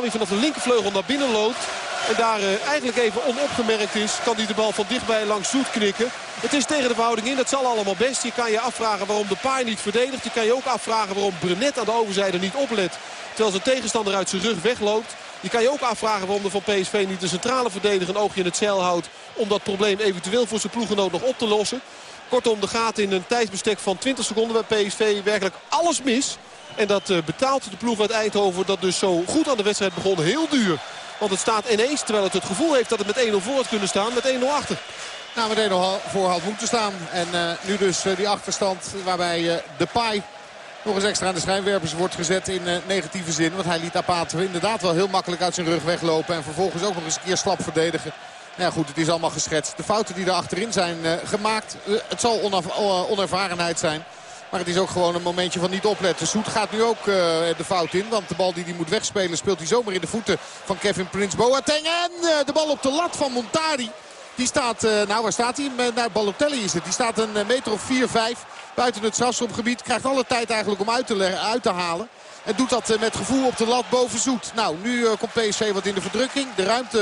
vanaf de linkervleugel naar binnen loopt. En daar uh, eigenlijk even onopgemerkt is. Kan hij de bal van dichtbij langs Zoet knikken. Het is tegen de verhouding in. Dat zal allemaal best. Je kan je afvragen waarom de paai niet verdedigt. Je kan je ook afvragen waarom Brenet aan de overzijde niet oplet. Terwijl zijn tegenstander uit zijn rug wegloopt. Je kan je ook afvragen waarom er van PSV niet de centrale verdediger een oogje in het zeil houdt. Om dat probleem eventueel voor zijn ploegenoot nog op te lossen. Kortom, de gaat in een tijdsbestek van 20 seconden bij PSV werkelijk alles mis. En dat uh, betaalt de ploeg uit Eindhoven dat dus zo goed aan de wedstrijd begon heel duur. Want het staat ineens, terwijl het het gevoel heeft dat het met 1-0 voor had kunnen staan, met 1-0 achter. Nou, met 1-0 voor had moeten staan. En uh, nu dus uh, die achterstand waarbij de Pai nog eens extra aan de schijnwerpers wordt gezet in negatieve zin. Want hij liet Apate inderdaad wel heel makkelijk uit zijn rug weglopen. En vervolgens ook nog eens een keer slap verdedigen. Nou ja, goed, het is allemaal geschetst. De fouten die er achterin zijn gemaakt, het zal onervarenheid zijn. Maar het is ook gewoon een momentje van niet opletten. Soet gaat nu ook uh, de fout in. Want de bal die hij moet wegspelen speelt hij zomaar in de voeten van Kevin Prince Boateng. En uh, de bal op de lat van Montari. Die staat, uh, nou waar staat hij? Naar Balotelli is het. Die staat een meter of 4-5 buiten het strafschopgebied. Krijgt alle tijd eigenlijk om uit te, uit te halen. En doet dat met gevoel op de lat boven Zoet. Nou, nu komt PSV wat in de verdrukking. De ruimte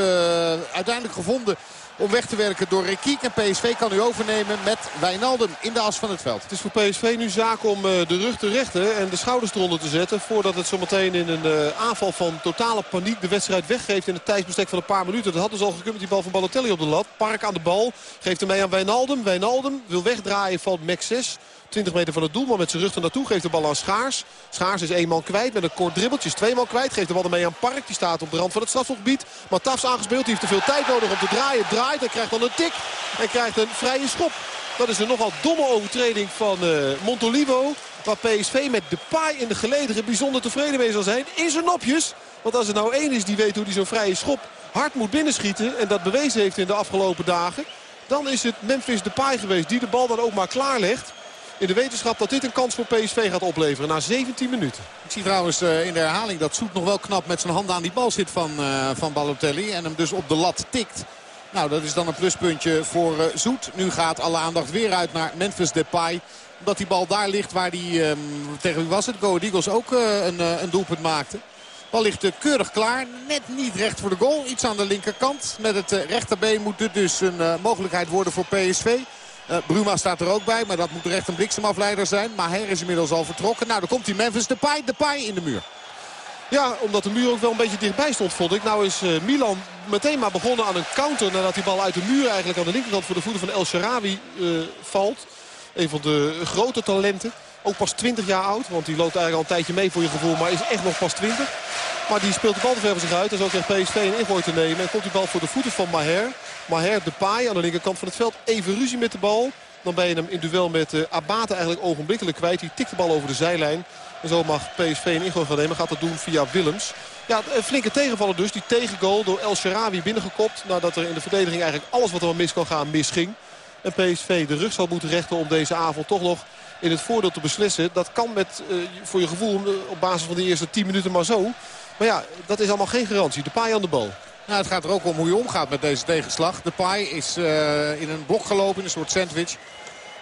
uiteindelijk gevonden om weg te werken door Rekiek. En PSV kan nu overnemen met Wijnaldum in de as van het veld. Het is voor PSV nu zaak om eh, de rug te rechten en de schouders eronder te zetten. Voordat het zometeen in een eh, aanval van totale paniek de wedstrijd weggeeft in het tijdsbestek van een paar minuten. Dat had dus al gekund met die bal van Balotelli op de lat. Park aan de bal. Geeft hem mee aan Wijnaldum. Wijnaldum wil wegdraaien van Max 6. 20 meter van het doel, maar met zijn rug er naartoe geeft de bal aan Schaars. Schaars is één man kwijt met een kort dribbeltje, is twee man kwijt. Geeft de bal ermee aan Park, die staat op de rand van het strafschopgebied. Maar Tafs aangespeeld, die heeft te veel tijd nodig om te draaien. Draait en krijgt dan een tik en krijgt een vrije schop. Dat is een nogal domme overtreding van uh, Montolivo. Waar PSV met de paai in de gelederen bijzonder tevreden mee zal zijn. In zijn nopjes. Want als er nou één is die weet hoe hij zo'n vrije schop hard moet binnenschieten. En dat bewezen heeft in de afgelopen dagen. Dan is het Memphis Depay geweest die de bal dan ook maar klaarlegt. In de wetenschap dat dit een kans voor PSV gaat opleveren na 17 minuten. Ik zie trouwens uh, in de herhaling dat Soet nog wel knap met zijn handen aan die bal zit van, uh, van Balotelli. En hem dus op de lat tikt. Nou, dat is dan een pluspuntje voor Zoet. Nu gaat alle aandacht weer uit naar Memphis Depay. Omdat die bal daar ligt waar die, um, tegen wie was het? Go Eagles ook een, een doelpunt maakte. Bal ligt keurig klaar. Net niet recht voor de goal. Iets aan de linkerkant. Met het rechterbeen moet dit dus een mogelijkheid worden voor PSV. Uh, Bruma staat er ook bij, maar dat moet er echt een bliksemafleider zijn. Maar Her is inmiddels al vertrokken. Nou, dan komt die Memphis de Depay in de muur. Ja, omdat de muur ook wel een beetje dichtbij stond, vond ik. Nou is uh, Milan meteen maar begonnen aan een counter... nadat die bal uit de muur eigenlijk aan de linkerkant voor de voeten van El Sharawi uh, valt. Een van de grote talenten. Ook pas 20 jaar oud, want die loopt eigenlijk al een tijdje mee voor je gevoel... maar is echt nog pas 20. Maar die speelt de bal te ver van zich uit. En zo krijgt PSV een ingooi te nemen. En komt die bal voor de voeten van Maher. Maher de paai aan de linkerkant van het veld. Even ruzie met de bal. Dan ben je hem in duel met uh, Abate eigenlijk ogenblikkelijk kwijt. Die tikt de bal over de zijlijn. En zo mag PSV een ingooi gaan nemen. Gaat dat doen via Willems. Ja, een flinke tegenvaller dus. Die tegengoal door El Sharawi binnengekopt. Nadat er in de verdediging eigenlijk alles wat er mis kan gaan misging. En PSV de rug zal moeten rechten om deze avond toch nog in het voordeel te beslissen. Dat kan met, uh, voor je gevoel op basis van de eerste 10 minuten maar zo. Maar ja, dat is allemaal geen garantie. De paai aan de bal. Nou, het gaat er ook om hoe je omgaat met deze tegenslag. De paai is uh, in een blok gelopen, in een soort sandwich.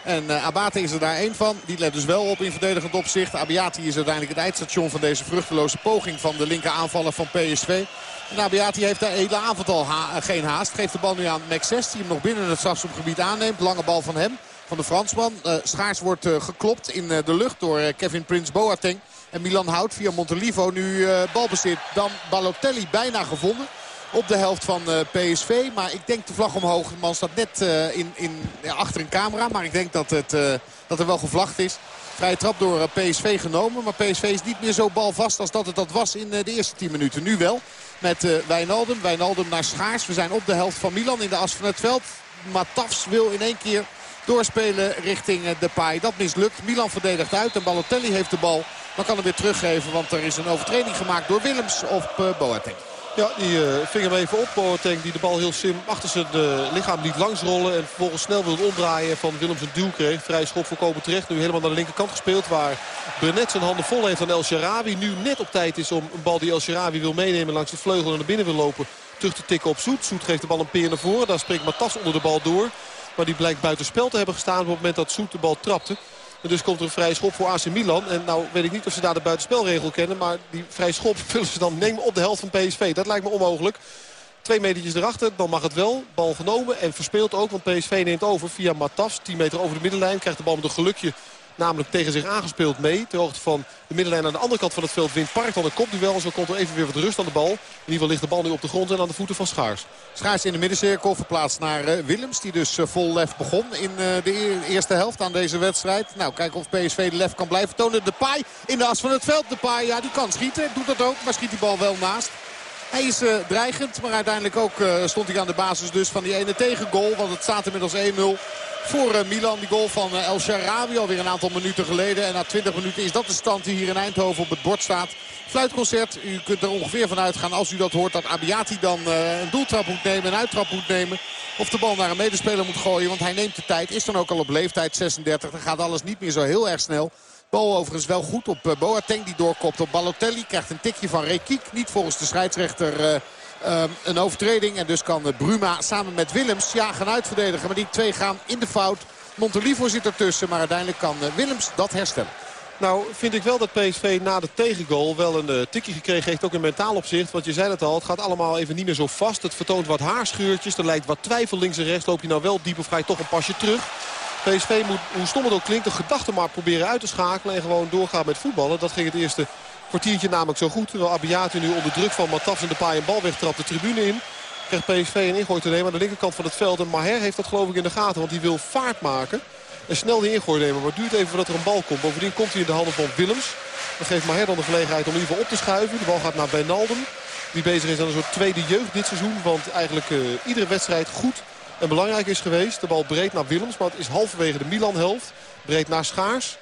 En uh, Abate is er daar één van. Die let dus wel op in verdedigend opzicht. Abiati is uiteindelijk het eindstation van deze vruchteloze poging van de linker aanvaller van PSV. En Abiati heeft daar hele avond al geen haast. Geeft de bal nu aan Max 6 die hem nog binnen het strafschopgebied aanneemt. Lange bal van hem, van de Fransman. Uh, Schaars wordt uh, geklopt in de lucht door Kevin Prince Boateng. En Milan houdt via Montelivo nu balbezit. Dan Balotelli bijna gevonden op de helft van PSV. Maar ik denk de vlag omhoog. De man staat net in, in, achter een camera. Maar ik denk dat, het, dat er wel gevlacht is. Vrije trap door PSV genomen. Maar PSV is niet meer zo balvast als dat het dat was in de eerste 10 minuten. Nu wel met Wijnaldum. Wijnaldum naar Schaars. We zijn op de helft van Milan in de as van het veld. Matafs wil in één keer doorspelen richting de paai. Dat mislukt. Milan verdedigt uit en Balotelli heeft de bal. Maar kan hem weer teruggeven, want er is een overtreding gemaakt door Willems op uh, Boateng. Ja, die uh, ving hem even op. Boateng die de bal heel sim achter zijn uh, lichaam liet langsrollen. En vervolgens snel wilde omdraaien van Willems een duw kreeg. Vrij schop voorkomen terecht. Nu helemaal naar de linkerkant gespeeld. Waar Brenet zijn handen vol heeft van El Sharawi. Nu net op tijd is om een bal die El Sharawi wil meenemen langs de vleugel en naar binnen wil lopen. Terug te tikken op Zoet. Zoet geeft de bal een peer naar voren. Daar springt Matas onder de bal door. Maar die blijkt buiten spel te hebben gestaan op het moment dat Zoet de bal trapte. En dus komt er een vrije schop voor AC Milan. En nou weet ik niet of ze daar de buitenspelregel kennen. Maar die vrije schop willen ze dan nemen op de helft van PSV. Dat lijkt me onmogelijk. Twee metertjes erachter, dan mag het wel. Bal genomen en verspeeld ook, want PSV neemt over via Matas. 10 meter over de middenlijn, krijgt de bal met een gelukje namelijk tegen zich aangespeeld mee. Ter hoogte van de middenlijn aan de andere kant van het veld wint Park dan een kopduel. En zo komt er even weer wat rust aan de bal. In ieder geval ligt de bal nu op de grond en aan de voeten van Schaars. Schaars in de middencirkel verplaatst naar uh, Willems. Die dus uh, vol lef begon in uh, de eerste helft aan deze wedstrijd. Nou, kijken of PSV de lef kan blijven tonen. De paai in de as van het veld. De paai, ja, die kan schieten. Doet dat ook, maar schiet die bal wel naast. Hij is uh, dreigend, maar uiteindelijk ook uh, stond hij aan de basis dus van die ene tegengoal. Want het staat inmiddels 1-0 voor uh, Milan. Die goal van El Sharawi alweer een aantal minuten geleden. En na 20 minuten is dat de stand die hier in Eindhoven op het bord staat. Fluitconcert, u kunt er ongeveer van uitgaan als u dat hoort dat Abiati dan een doeltrap moet nemen, een uittrap moet nemen. Of de bal naar een medespeler moet gooien, want hij neemt de tijd. Is dan ook al op leeftijd 36, dan gaat alles niet meer zo heel erg snel. Bal overigens wel goed op Boateng die doorkopt op Balotelli. Krijgt een tikje van Rekiek. Niet volgens de scheidsrechter uh, uh, een overtreding. En dus kan Bruma samen met Willems ja, gaan uitverdedigen. Maar die twee gaan in de fout. Montolivo zit ertussen. Maar uiteindelijk kan Willems dat herstellen. Nou vind ik wel dat PSV na de tegengoal wel een tikje gekregen heeft. Ook in mentaal opzicht. Want je zei het al, het gaat allemaal even niet meer zo vast. Het vertoont wat haarscheurtjes. Er lijkt wat twijfel links en rechts. Loop je nou wel diep of ga toch een pasje terug. PSV moet, hoe stom het ook klinkt, de gedachte maar proberen uit te schakelen. En gewoon doorgaan met voetballen. Dat ging het eerste kwartiertje namelijk zo goed. Terwijl Abiati nu onder druk van Matafs en de paai een bal wegtrapt de tribune in. Krijgt PSV een ingooi te nemen aan de linkerkant van het veld. En Maher heeft dat geloof ik in de gaten. Want die wil vaart maken. En snel die ingooi nemen. Maar het duurt even voordat er een bal komt. Bovendien komt hij in de handen van Willems. Dan geeft Maher dan de gelegenheid om in op te schuiven. De bal gaat naar Benalden. Die bezig is aan een soort tweede jeugd dit seizoen. Want eigenlijk uh, iedere wedstrijd goed en belangrijk is geweest. De bal breed naar Willems, maar het is halverwege de Milan-helft. Breed naar Schaars.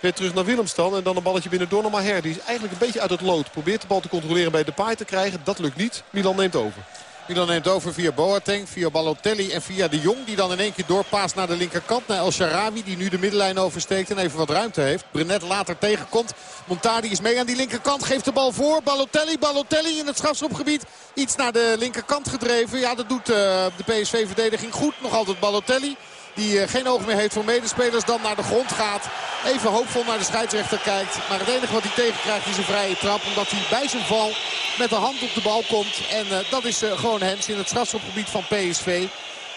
Weer terug naar Willems dan. En dan een balletje binnen door naar Maher. Die is eigenlijk een beetje uit het lood. Probeert de bal te controleren bij de paai te krijgen. Dat lukt niet. Milan neemt over. Milan neemt over via Boateng, via Balotelli en via de Jong. Die dan in één keer doorpaast naar de linkerkant. Naar El Sharawi die nu de middenlijn oversteekt en even wat ruimte heeft. Brenet later tegenkomt. Montadi is mee aan die linkerkant. Geeft de bal voor. Balotelli, Balotelli in het strafschopgebied. Iets naar de linkerkant gedreven. Ja, dat doet uh, de PSV-verdediging goed. Nog altijd Balotelli. Die uh, geen oog meer heeft voor medespelers. Dan naar de grond gaat. Even hoopvol naar de scheidsrechter kijkt. Maar het enige wat hij tegenkrijgt is een vrije trap. Omdat hij bij zijn val met de hand op de bal komt. En uh, dat is uh, gewoon Hens in het strafschopgebied van PSV.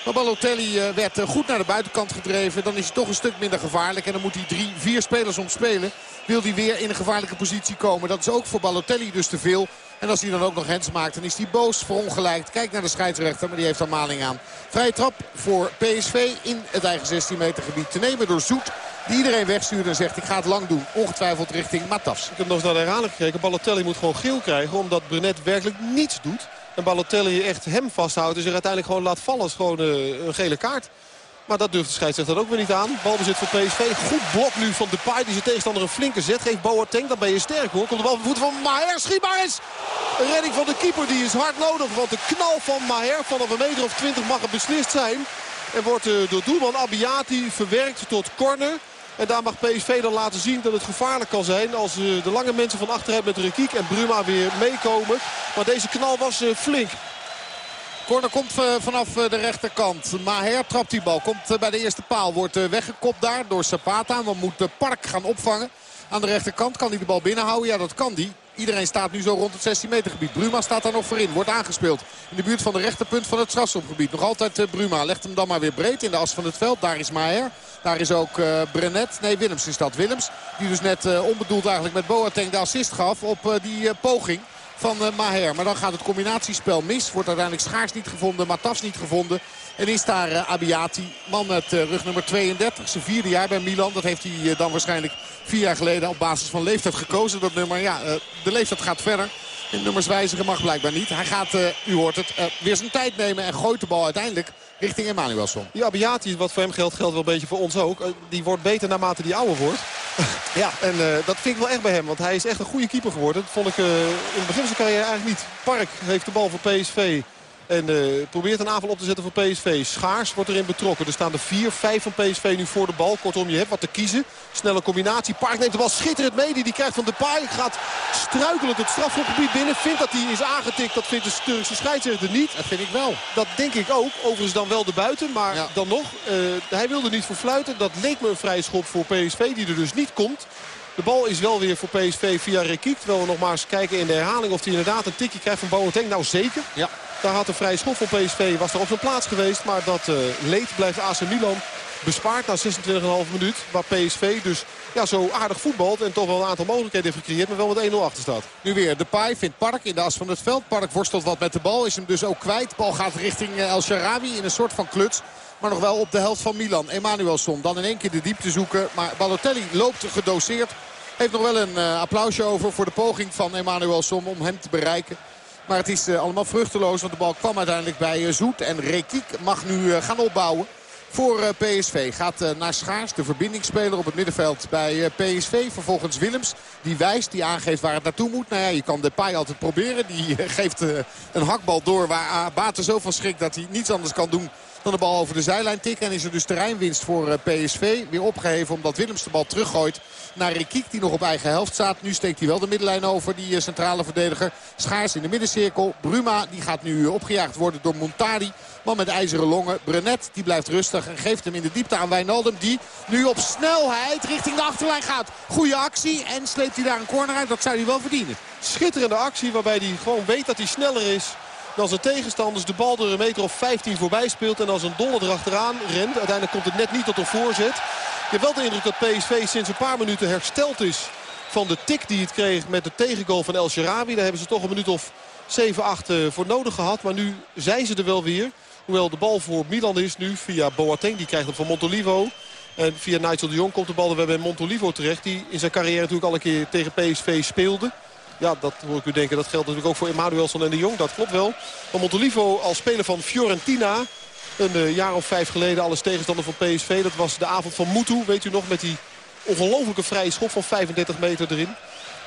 Maar Balotelli werd goed naar de buitenkant gedreven. Dan is hij toch een stuk minder gevaarlijk. En dan moet hij drie, vier spelers omspelen. Wil hij weer in een gevaarlijke positie komen. Dat is ook voor Balotelli dus te veel. En als hij dan ook nog hens maakt, dan is hij boos, verongelijkt. Kijk naar de scheidsrechter, maar die heeft er maling aan. Vrije trap voor PSV in het eigen 16 meter gebied. Te nemen door Zoet. Die iedereen wegstuurt en zegt ik ga het lang doen. Ongetwijfeld richting Matas. Ik heb nog eens naar de herhaling gekeken. Balotelli moet gewoon geel krijgen omdat Brenet werkelijk niets doet. En Balotelli echt hem vasthoudt en zich uiteindelijk gewoon laat vallen. is gewoon uh, een gele kaart. Maar dat durft de scheidsrechter ook weer niet aan. Balbezit voor PSV. Goed blok nu van Depay. Die zijn tegenstander een flinke zet geeft. Boateng, dan ben je sterk hoor. Komt de bal van voeten van Maher. Schiet maar eens. Een redding van de keeper die is hard nodig. Want de knal van Maher vanaf een meter of twintig mag het beslist zijn. En wordt uh, door doelman Abiati verwerkt tot corner. En daar mag PSV dan laten zien dat het gevaarlijk kan zijn. Als uh, de lange mensen van achteruit met Rekiek en Bruma weer meekomen. Maar deze knal was uh, flink. Corner komt vanaf de rechterkant. Maher trapt die bal. Komt bij de eerste paal. Wordt weggekopt daar door Zapata. Maar moet de Park gaan opvangen. Aan de rechterkant kan hij de bal binnenhouden. Ja, dat kan hij. Iedereen staat nu zo rond het 16 meter gebied. Bruma staat daar nog voorin. Wordt aangespeeld in de buurt van de rechterpunt van het strafschopgebied. Nog altijd Bruma. Legt hem dan maar weer breed in de as van het veld. Daar is Maher. Daar is ook Brenet. Nee, Willems is dat. Willems. Die dus net uh, onbedoeld eigenlijk met Boateng de assist gaf op die poging van Maher. Maar dan gaat het combinatiespel mis. Wordt uiteindelijk Schaars niet gevonden. Matas niet gevonden. En is daar uh, Abiati, man met uh, rug nummer 32. Zijn vierde jaar bij Milan. Dat heeft hij dan waarschijnlijk vier jaar geleden op basis van leeftijd gekozen. Dat nummer, ja, de leeftijd gaat verder. En nummers wijzigen mag blijkbaar niet. Hij gaat, u hoort het, weer zijn tijd nemen en gooit de bal uiteindelijk richting Emanuelson. Ja, Abiati, wat voor hem geldt, geldt wel een beetje voor ons ook. die wordt beter naarmate die ouder wordt. ja, en dat vind ik wel echt bij hem. Want hij is echt een goede keeper geworden. Dat vond ik in het begin van zijn carrière eigenlijk niet. Park heeft de bal voor PSV. En uh, probeert een aanval op te zetten voor PSV. Schaars wordt erin betrokken. Er staan er 4, 5 van PSV nu voor de bal. Kortom, je hebt wat te kiezen. Snelle combinatie. Park neemt de bal schitterend mee. Die, die krijgt van Depay. Gaat struikelend het strafschopgebied binnen. Vindt dat hij is aangetikt. Dat vindt de Turkse scheidsrechter niet. Dat vind ik wel. Dat denk ik ook. Overigens dan wel de buiten. Maar Ja. dan nog. eh, hij wilde niet voor fluiten. Dat leek me een vrije schop voor PSV. Die er dus niet komt. De bal is wel weer voor PSV via Rekiek. Terwijl we nog maar eens kijken in de herhaling of hij inderdaad een tikje krijgt van Boateng. Nou zeker. Ja. Daar had een vrije schop van PSV. Was er op zijn plaats geweest. Maar dat eh, leed blijft AC Milan bespaard na 26,5 minuut. Waar PSV dus ja, zo aardig voetbalt. En toch wel een aantal mogelijkheden heeft gecreëerd. Maar wel met 1-0 achter staat. Nu weer Depay vindt Park in de as van het veld. Park worstelt wat met de bal. Is hem dus ook kwijt. Bal gaat richting eh, El Sharawi in een soort van kluts. Maar nog wel op de helft van Milan. Emanuelson dan in één keer de diepte zoeken. Maar Balotelli loopt gedoseerd. Heeft nog wel een eh, applausje over voor de poging van Emanuelson om hem te bereiken. Maar het is eh, allemaal vruchteloos. Want de bal kwam uiteindelijk bij eh, Zoet. En Rekiek mag nu gaan opbouwen voor PSV. Gaat naar Schaars, de verbindingsspeler op het middenveld bij PSV. Vervolgens Willems, die wijst, die aangeeft waar het naartoe moet. Nou ja, je kan Depay altijd proberen. Die geeft een hakbal door waar Abate zo van schrikt dat hij niets anders kan doen dan de bal over de zijlijn tikken. En is er dus terreinwinst voor eh, PSV. Weer opgeheven omdat Willems de bal teruggooit naar Rekiek die nog op eigen helft staat. Nu steekt hij wel de middenlijn over, die eh, centrale verdediger. Schaars in de middencirkel. Bruma die gaat nu eh, opgejaagd worden door Montari. Man met ijzeren longen. Brenet die blijft rustig en geeft hem in de diepte aan Wijnaldum. Die nu op snelheid richting de achterlijn gaat. Goede actie en sleept hij daar een corner uit. Dat zou hij wel verdienen. Schitterende actie waarbij hij gewoon weet dat hij sneller is dan zijn tegenstanders. De bal er een meter of 15 voorbij speelt. En als een dolle erachteraan rent. Uiteindelijk komt het net niet tot een voorzet. Je hebt wel de indruk dat PSV sinds een paar minuten hersteld is van de tik die het kreeg met de tegengoal van El Sharawi. Daar hebben ze toch een minuut of 7, 8 eh, voor nodig gehad. Maar nu zijn ze er wel weer. Hoewel de bal voor Milan is nu via Boateng. Die krijgt hem van Montolivo. En via Nigel de Jong komt de bal er weer bij Montolivo terecht. Die in zijn carrière natuurlijk al een keer tegen PSV speelde. Ja, dat hoor ik u denken. Dat geldt natuurlijk ook voor Emanuelson en de Jong. Dat klopt wel. Maar Montolivo als speler van Fiorentina. Een eh, jaar of vijf geleden alles tegenstander van PSV. Dat was de avond van Mutu. Weet u nog met die ongelofelijke vrije schop van 35 meter erin.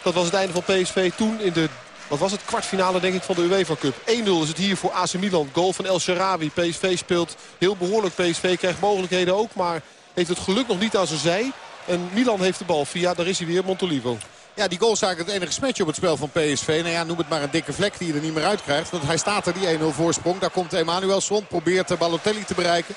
Dat was het einde van PSV toen in de... Wat was het? Kwartfinale denk ik van de UEFA Cup. 1-0 is het hier voor AC Milan. Goal van El Sharawi. PSV speelt heel behoorlijk. PSV krijgt mogelijkheden ook. Maar heeft het geluk nog niet aan zijn zij. En Milan heeft de bal via, daar is hij weer, Montolivo. Ja, die goal is eigenlijk het enige smetje op het spel van PSV. Nou ja, noem het maar een dikke vlek die je er niet meer uit krijgt. Want hij staat er, die 1-0 voorsprong. Daar komt Emanuelson, probeert Balotelli te bereiken.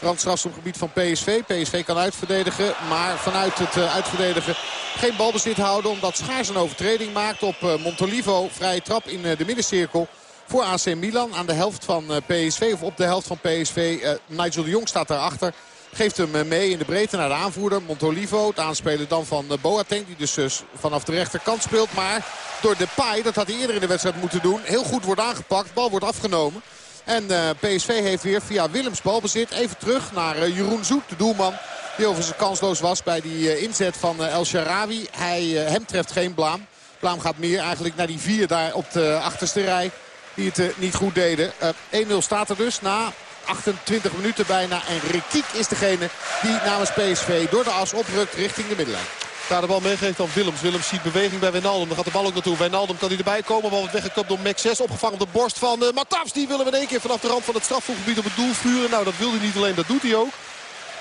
Randstrafschopgebied van PSV. PSV kan uitverdedigen, maar vanuit het uh, uitverdedigen geen balbezit houden. Omdat Schaars een overtreding maakt op uh, Montolivo. Vrije trap in uh, de middencirkel voor AC Milan. Aan de helft van PSV, of op de helft van PSV. Nigel de Jong staat daarachter. Geeft hem mee in de breedte naar de aanvoerder. Montolivo, het aanspelen dan van Boateng. Die dus vanaf de rechterkant speelt. Maar door Depay, dat had hij eerder in de wedstrijd moeten doen. Heel goed wordt aangepakt. Bal wordt afgenomen. En PSV heeft weer via Willems balbezit. Even terug naar Jeroen Zoet, de doelman. Die overigens kansloos was bij die inzet van El Sharawi. Hij, hem treft geen blaam. Blaam gaat meer eigenlijk naar die vier daar op de achterste rij. Die het niet goed deden. 1-0 staat er dus na 28 minuten bijna. En Rekiek is degene die namens PSV door de as oprukt richting de middenlijn. Daar de bal meegeeft dan Willems. Willems ziet beweging bij Wijnaldum. Dan gaat de bal ook naartoe. Wijnaldum kan hij erbij komen. Bal wordt weggekapt door Max 6. Opgevangen op de borst van uh, Matafs. Die willen we in één keer vanaf de rand van het strafvoetgebied op het doel vuren. Nou, dat wil hij niet alleen. Dat doet hij ook.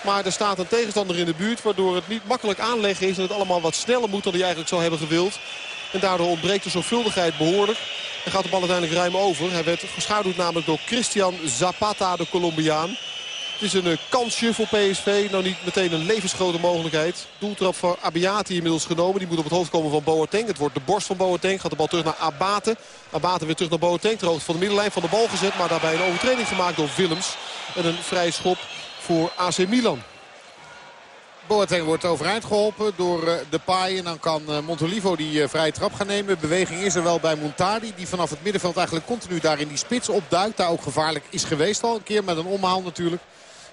Maar er staat een tegenstander in de buurt. Waardoor het niet makkelijk aanleggen is. En het allemaal wat sneller moet dan hij eigenlijk zou hebben gewild. En daardoor ontbreekt de zorgvuldigheid behoorlijk. En gaat de bal uiteindelijk ruim over. Hij werd geschaduwd namelijk door Christian Zapata, de Colombiaan. Het is een kansje voor PSV. Nou niet meteen een levensgrote mogelijkheid. Doeltrap voor Abiati inmiddels genomen. Die moet op het hoofd komen van Boateng. Het wordt de borst van Boateng. Gaat de bal terug naar Abate. Abate weer terug naar Boateng. Ter hoogte van de middenlijn van de bal gezet. Maar daarbij een overtreding gemaakt door Willems. En een vrije schop voor AC Milan. Boateng wordt overeind geholpen door uh, Depay. En dan kan uh, Montolivo die uh, vrije trap gaan nemen. Beweging is er wel bij Montadi. Die vanaf het middenveld eigenlijk continu daar in die spits opduikt. Daar ook gevaarlijk is geweest al. Een keer met een omhaal natuurlijk.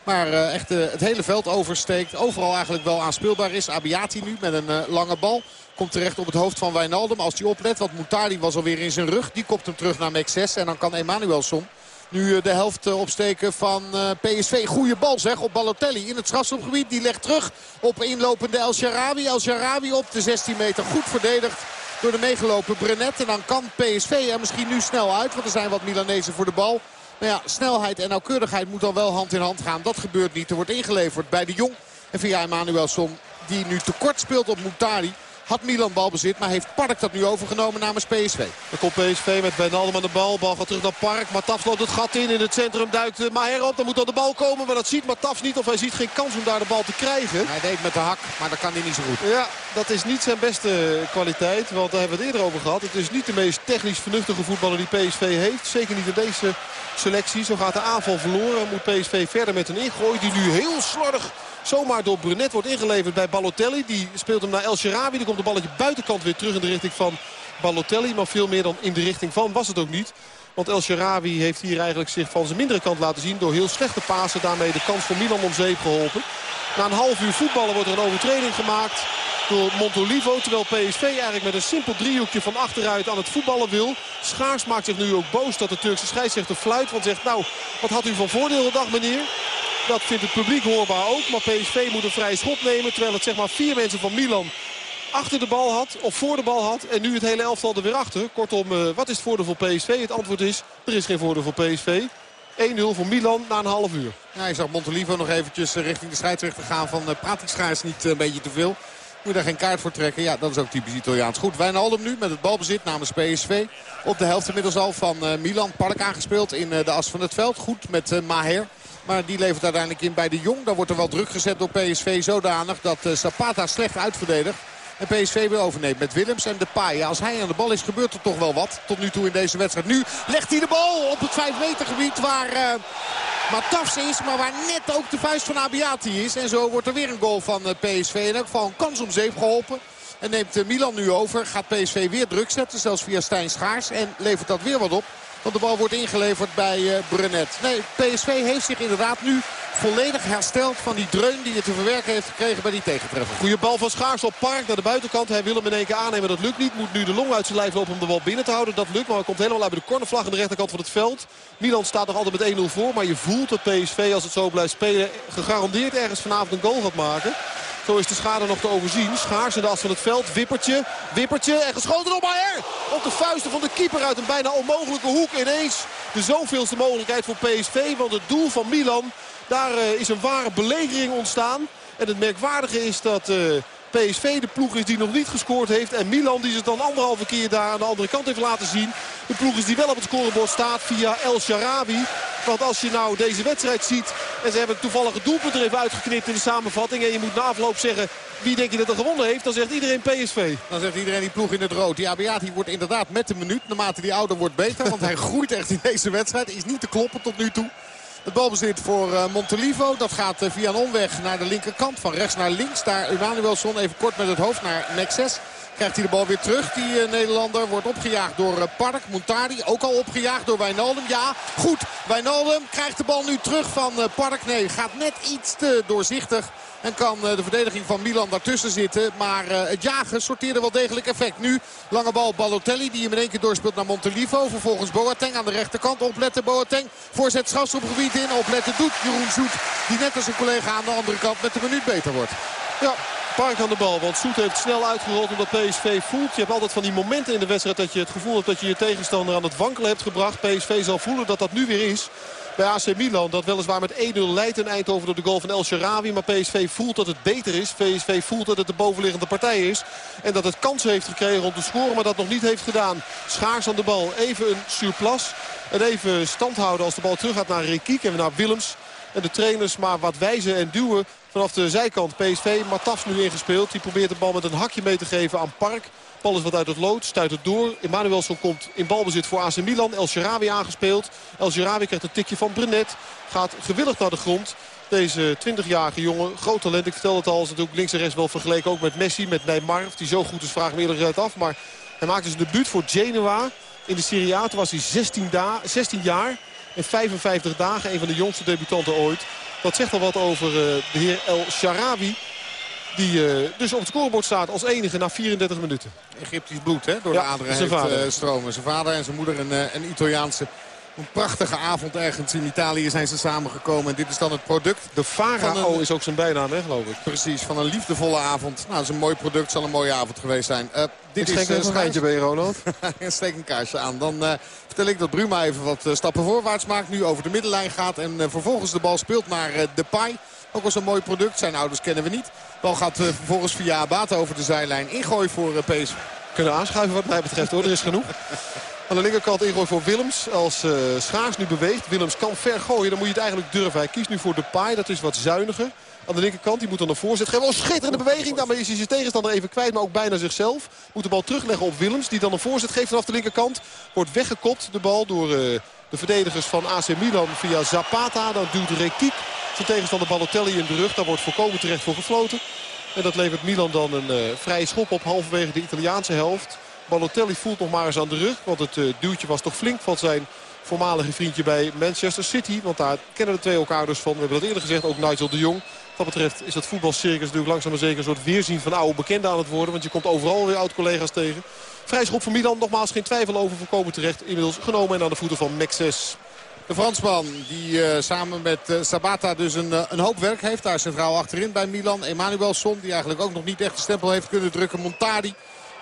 Maar echt het hele veld oversteekt. Overal eigenlijk wel aanspeelbaar is. Abiati nu met een lange bal. Komt terecht op het hoofd van Wijnaldum. Als hij oplet, want Moutari was alweer in zijn rug. Die kopt hem terug naar Max 6. En dan kan Emanuelson nu de helft opsteken van PSV. Goede bal zeg op Balotelli in het strafschopgebied. Die legt terug op inlopende El Sharawi. El Sharawi op de 16 meter. Goed verdedigd door de meegelopen Brenet. En dan kan PSV er misschien nu snel uit. Want er zijn wat Milanezen voor de bal. Maar ja, snelheid en nauwkeurigheid moet dan wel hand in hand gaan. Dat gebeurt niet. Er wordt ingeleverd bij de Jong. En via Emanuelson die nu tekort speelt op Moutari. Had Milan balbezit, maar heeft Park dat nu overgenomen namens PSV. Dan komt PSV met Wijnaldum aan de bal. Bal gaat terug naar Park. Matafs loopt het gat in. In het centrum duikt eh, Maher op. Dan moet dan de bal komen. Maar dat ziet Matafs niet. Of hij ziet geen kans om daar de bal te krijgen. Hij deed met de hak, maar dat kan hij niet zo goed. Ja, dat is niet zijn beste kwaliteit. Want daar hebben we het eerder over gehad. Het is niet de meest technisch vernuftige voetballer die PSV heeft. Zeker niet in deze selectie. Zo gaat de aanval verloren. Moet PSV verder met een ingooi. Die nu heel slordig zomaar door Brunet wordt ingeleverd bij Balotelli. Die speelt hem naar El Sharawi. Dan komt de balletje buitenkant weer terug in de richting van Balotelli. Maar veel meer dan in de richting van was het ook niet. Want El Sharawi heeft hier eigenlijk zich van zijn mindere kant laten zien. Door heel slechte pasen daarmee de kans voor Milan om zeep geholpen. Na een half uur voetballen wordt er een overtreding gemaakt door Montolivo. Terwijl PSV eigenlijk met een simpel driehoekje van achteruit aan het voetballen wil. Schaars maakt zich nu ook boos dat de Turkse scheidsrechter fluit. Want zegt nou, wat had u van voordeel gedacht meneer? Dat vindt het publiek hoorbaar ook. Maar PSV moet een vrije schop nemen. Terwijl het zeg maar vier mensen van Milan achter de bal had. Of voor de bal had. En nu het hele elftal er weer achter. Kortom, uh, wat is het voordeel voor PSV? Het antwoord is, er is geen voordeel voor PSV. 1-0 voor Milan na een half uur. Ja, je zag Montolivo nog eventjes eh, richting de scheidsrechter gaan van uh, ik schaars niet een beetje te veel. Moet daar geen kaart voor trekken. Ja, dat is ook typisch Italiaans. Goed, Wijnaldum nu met het balbezit namens PSV. Op de helft inmiddels al van Milan. Park aangespeeld in de as van het veld. Goed met Maher. Maar die levert uiteindelijk in bij de Jong. Dan wordt er wel druk gezet door PSV zodanig dat Zapata slecht uitverdedigt. En PSV weer overneemt met Willems en Depay. Ja, als hij aan de bal is gebeurt er toch wel wat. Tot nu toe in deze wedstrijd. Nu legt hij de bal op het 5 meter gebied waar uh, is. Maar waar net ook de vuist van Abiati is. En zo wordt er weer een goal van uh, PSV. In elk geval een kans om zeep geholpen. En neemt Milan nu over. Gaat PSV weer druk zetten. Zelfs via Stijn Schaars. En levert dat weer wat op. Want de bal wordt ingeleverd bij uh, Brunet. Nee, PSV heeft zich inderdaad nu volledig hersteld van die dreun die het te verwerken heeft gekregen bij die tegentreffer. Goede bal van Schaars op Park naar de buitenkant. Hij wil hem in één keer aannemen. Dat lukt niet. Moet nu de long uit zijn lijf lopen om de bal binnen te houden. Dat lukt, maar hij komt helemaal uit bij de cornervlag aan de rechterkant van het veld. Milan staat nog altijd met 1-0 voor. Maar je voelt dat PSV als het zo blijft spelen gegarandeerd ergens vanavond een goal gaat maken. Zo is de schade nog te overzien. Schaars in de as van het veld. Wippertje. Wippertje. En geschoten op Maher. Op de vuisten van de keeper uit een bijna onmogelijke hoek. Ineens de zoveelste mogelijkheid voor PSV. Want het doel van Milan, daar uh, is een ware belegering ontstaan. En het merkwaardige is dat... Uh, PSV de ploeg is die nog niet gescoord heeft. En Milan die zich dan anderhalve keer daar aan de andere kant heeft laten zien. De ploeg is die wel op het scorebord staat via El Sharabi. Want als je nou deze wedstrijd ziet. En ze hebben het doelpunt er even uitgeknipt in de samenvatting. En je moet na afloop zeggen wie denk je dat er gewonnen heeft. Dan zegt iedereen PSV. Dan zegt iedereen die ploeg in het rood. Die Abiati wordt inderdaad met de minuut. Naarmate die ouder wordt beter. Want hij groeit echt in deze wedstrijd. Is niet te kloppen tot nu toe. Het balbezit voor uh, Montelivo. Dat gaat uh, via een omweg naar de linkerkant. Van rechts naar links. Daar Emanuelson even kort met het hoofd naar Nexes. Krijgt hij de bal weer terug. Die uh, Nederlander wordt opgejaagd door Park. Montari ook al opgejaagd door Wijnaldum. Ja, goed. Wijnaldum krijgt de bal nu terug van Park. Nee, gaat net iets te doorzichtig. En kan de verdediging van Milan daartussen zitten. Maar het jagen sorteerde wel degelijk effect. Nu lange bal Balotelli die hem in één keer doorspeelt naar Montelivo. Vervolgens Boateng aan de rechterkant. Opletten Boateng. Voorzet strafschopgebied in. Opletten doet Jeroen Zoet. Die net als een collega aan de andere kant met de minuut beter wordt. Ja, Park aan de bal. Want Soet heeft snel uitgerold omdat PSV voelt. Je hebt altijd van die momenten in de wedstrijd dat je het gevoel hebt dat je je tegenstander aan het wankelen hebt gebracht. PSV zal voelen dat dat nu weer is bij AC Milan. Dat weliswaar met 1-0 leidt in Eindhoven door de goal van El Sharawi. Maar PSV voelt dat het beter is. PSV voelt dat het de bovenliggende partij is. En dat het kansen heeft gekregen om te scoren. Maar dat nog niet heeft gedaan. Schaars aan de bal. Even een surplus. En even stand houden als de bal terug gaat naar Rekiek en naar Willems. En de trainers maar wat wijzen en duwen vanaf de zijkant. PSV, Matafs nu ingespeeld. Die probeert de bal met een hakje mee te geven aan Park. Bal is wat uit het lood, stuit het door. Emanuelson komt in balbezit voor AC Milan. El Sharawi aangespeeld. El Sharawi krijgt een tikje van Brenet. Gaat gewillig naar de grond. Deze 20-jarige jongen, groot talent. Ik vertel het al, is natuurlijk links en rechts wel vergeleken. Ook met Messi, met Neymar. Die zo goed is, vraag me uit af. Maar hij maakte zijn debuut voor Genoa. In de Serie A toen was hij 16, 16 jaar en 55 dagen. Een van de jongste debutanten ooit. Dat zegt al wat over uh, de heer El Sharawi. Die uh, dus op het scorebord staat als enige na 34 minuten. Egyptisch bloed hè, door ja, de aderen heeft uh, stromen. Zijn vader en zijn moeder een, een Italiaanse. Een prachtige avond ergens in Italië zijn ze samengekomen. En dit is dan het product. De Farao een... is ook zijn bijnaam, hè, geloof ik. Precies, van een liefdevolle avond. Nou, dat is een mooi product. zal een mooie avond geweest zijn. Uh, dit ik is een wijntje bij Ronald. steek een kaarsje aan. Dan uh, vertel ik dat Bruma even wat uh, stappen voorwaarts maakt. Nu over de middenlijn gaat. En vervolgens de bal speelt naar Depay. Ook als een mooi product. Zijn ouders kennen we niet. De bal gaat vervolgens via Abate over de zijlijn. Ingooi voor PSV. Kunnen aanschuiven wat mij betreft hoor. Er is genoeg. Aan de linkerkant ingooi voor Willems. Als uh, Schaars nu beweegt. Willems kan ver gooien. Dan moet je het eigenlijk durven. Hij kiest nu voor de paai. Dat is wat zuiniger. Aan de linkerkant. Die moet dan een voorzet geven. Oh, schitterende beweging. Daarmee is hij zijn tegenstander even kwijt. Maar ook bijna zichzelf. Moet de bal terugleggen op Willems. Die dan een voorzet geeft vanaf de linkerkant. Wordt weggekopt de bal door uh, de verdedigers van AC Milan via Zapata. Dan duwt Rekiek zijn tegenstander Balotelli in de rug. Daar wordt voorkomen terecht voor gefloten. En dat levert Milan dan een uh, vrije schop op halverwege de Italiaanse helft. Balotelli voelt nog maar eens aan de rug. Want het uh, duwtje was toch flink van zijn voormalige vriendje bij Manchester City. Want daar kennen de twee elkaar dus van. We hebben dat eerder gezegd, ook Nigel de Jong. Wat dat betreft is dat voetbalcircus natuurlijk langzaam maar zeker een soort weerzien van oude bekenden aan het worden. Want je komt overal weer oud-collega's tegen. Vrij schop van Milan, nogmaals geen twijfel over voorkomen terecht. Inmiddels genomen en aan de voeten van Mexes. De Fransman die uh, samen met uh, Sabata dus een, een hoop werk heeft. Daar centraal achterin bij Milan. Son die eigenlijk ook nog niet echt de stempel heeft kunnen drukken. Montadi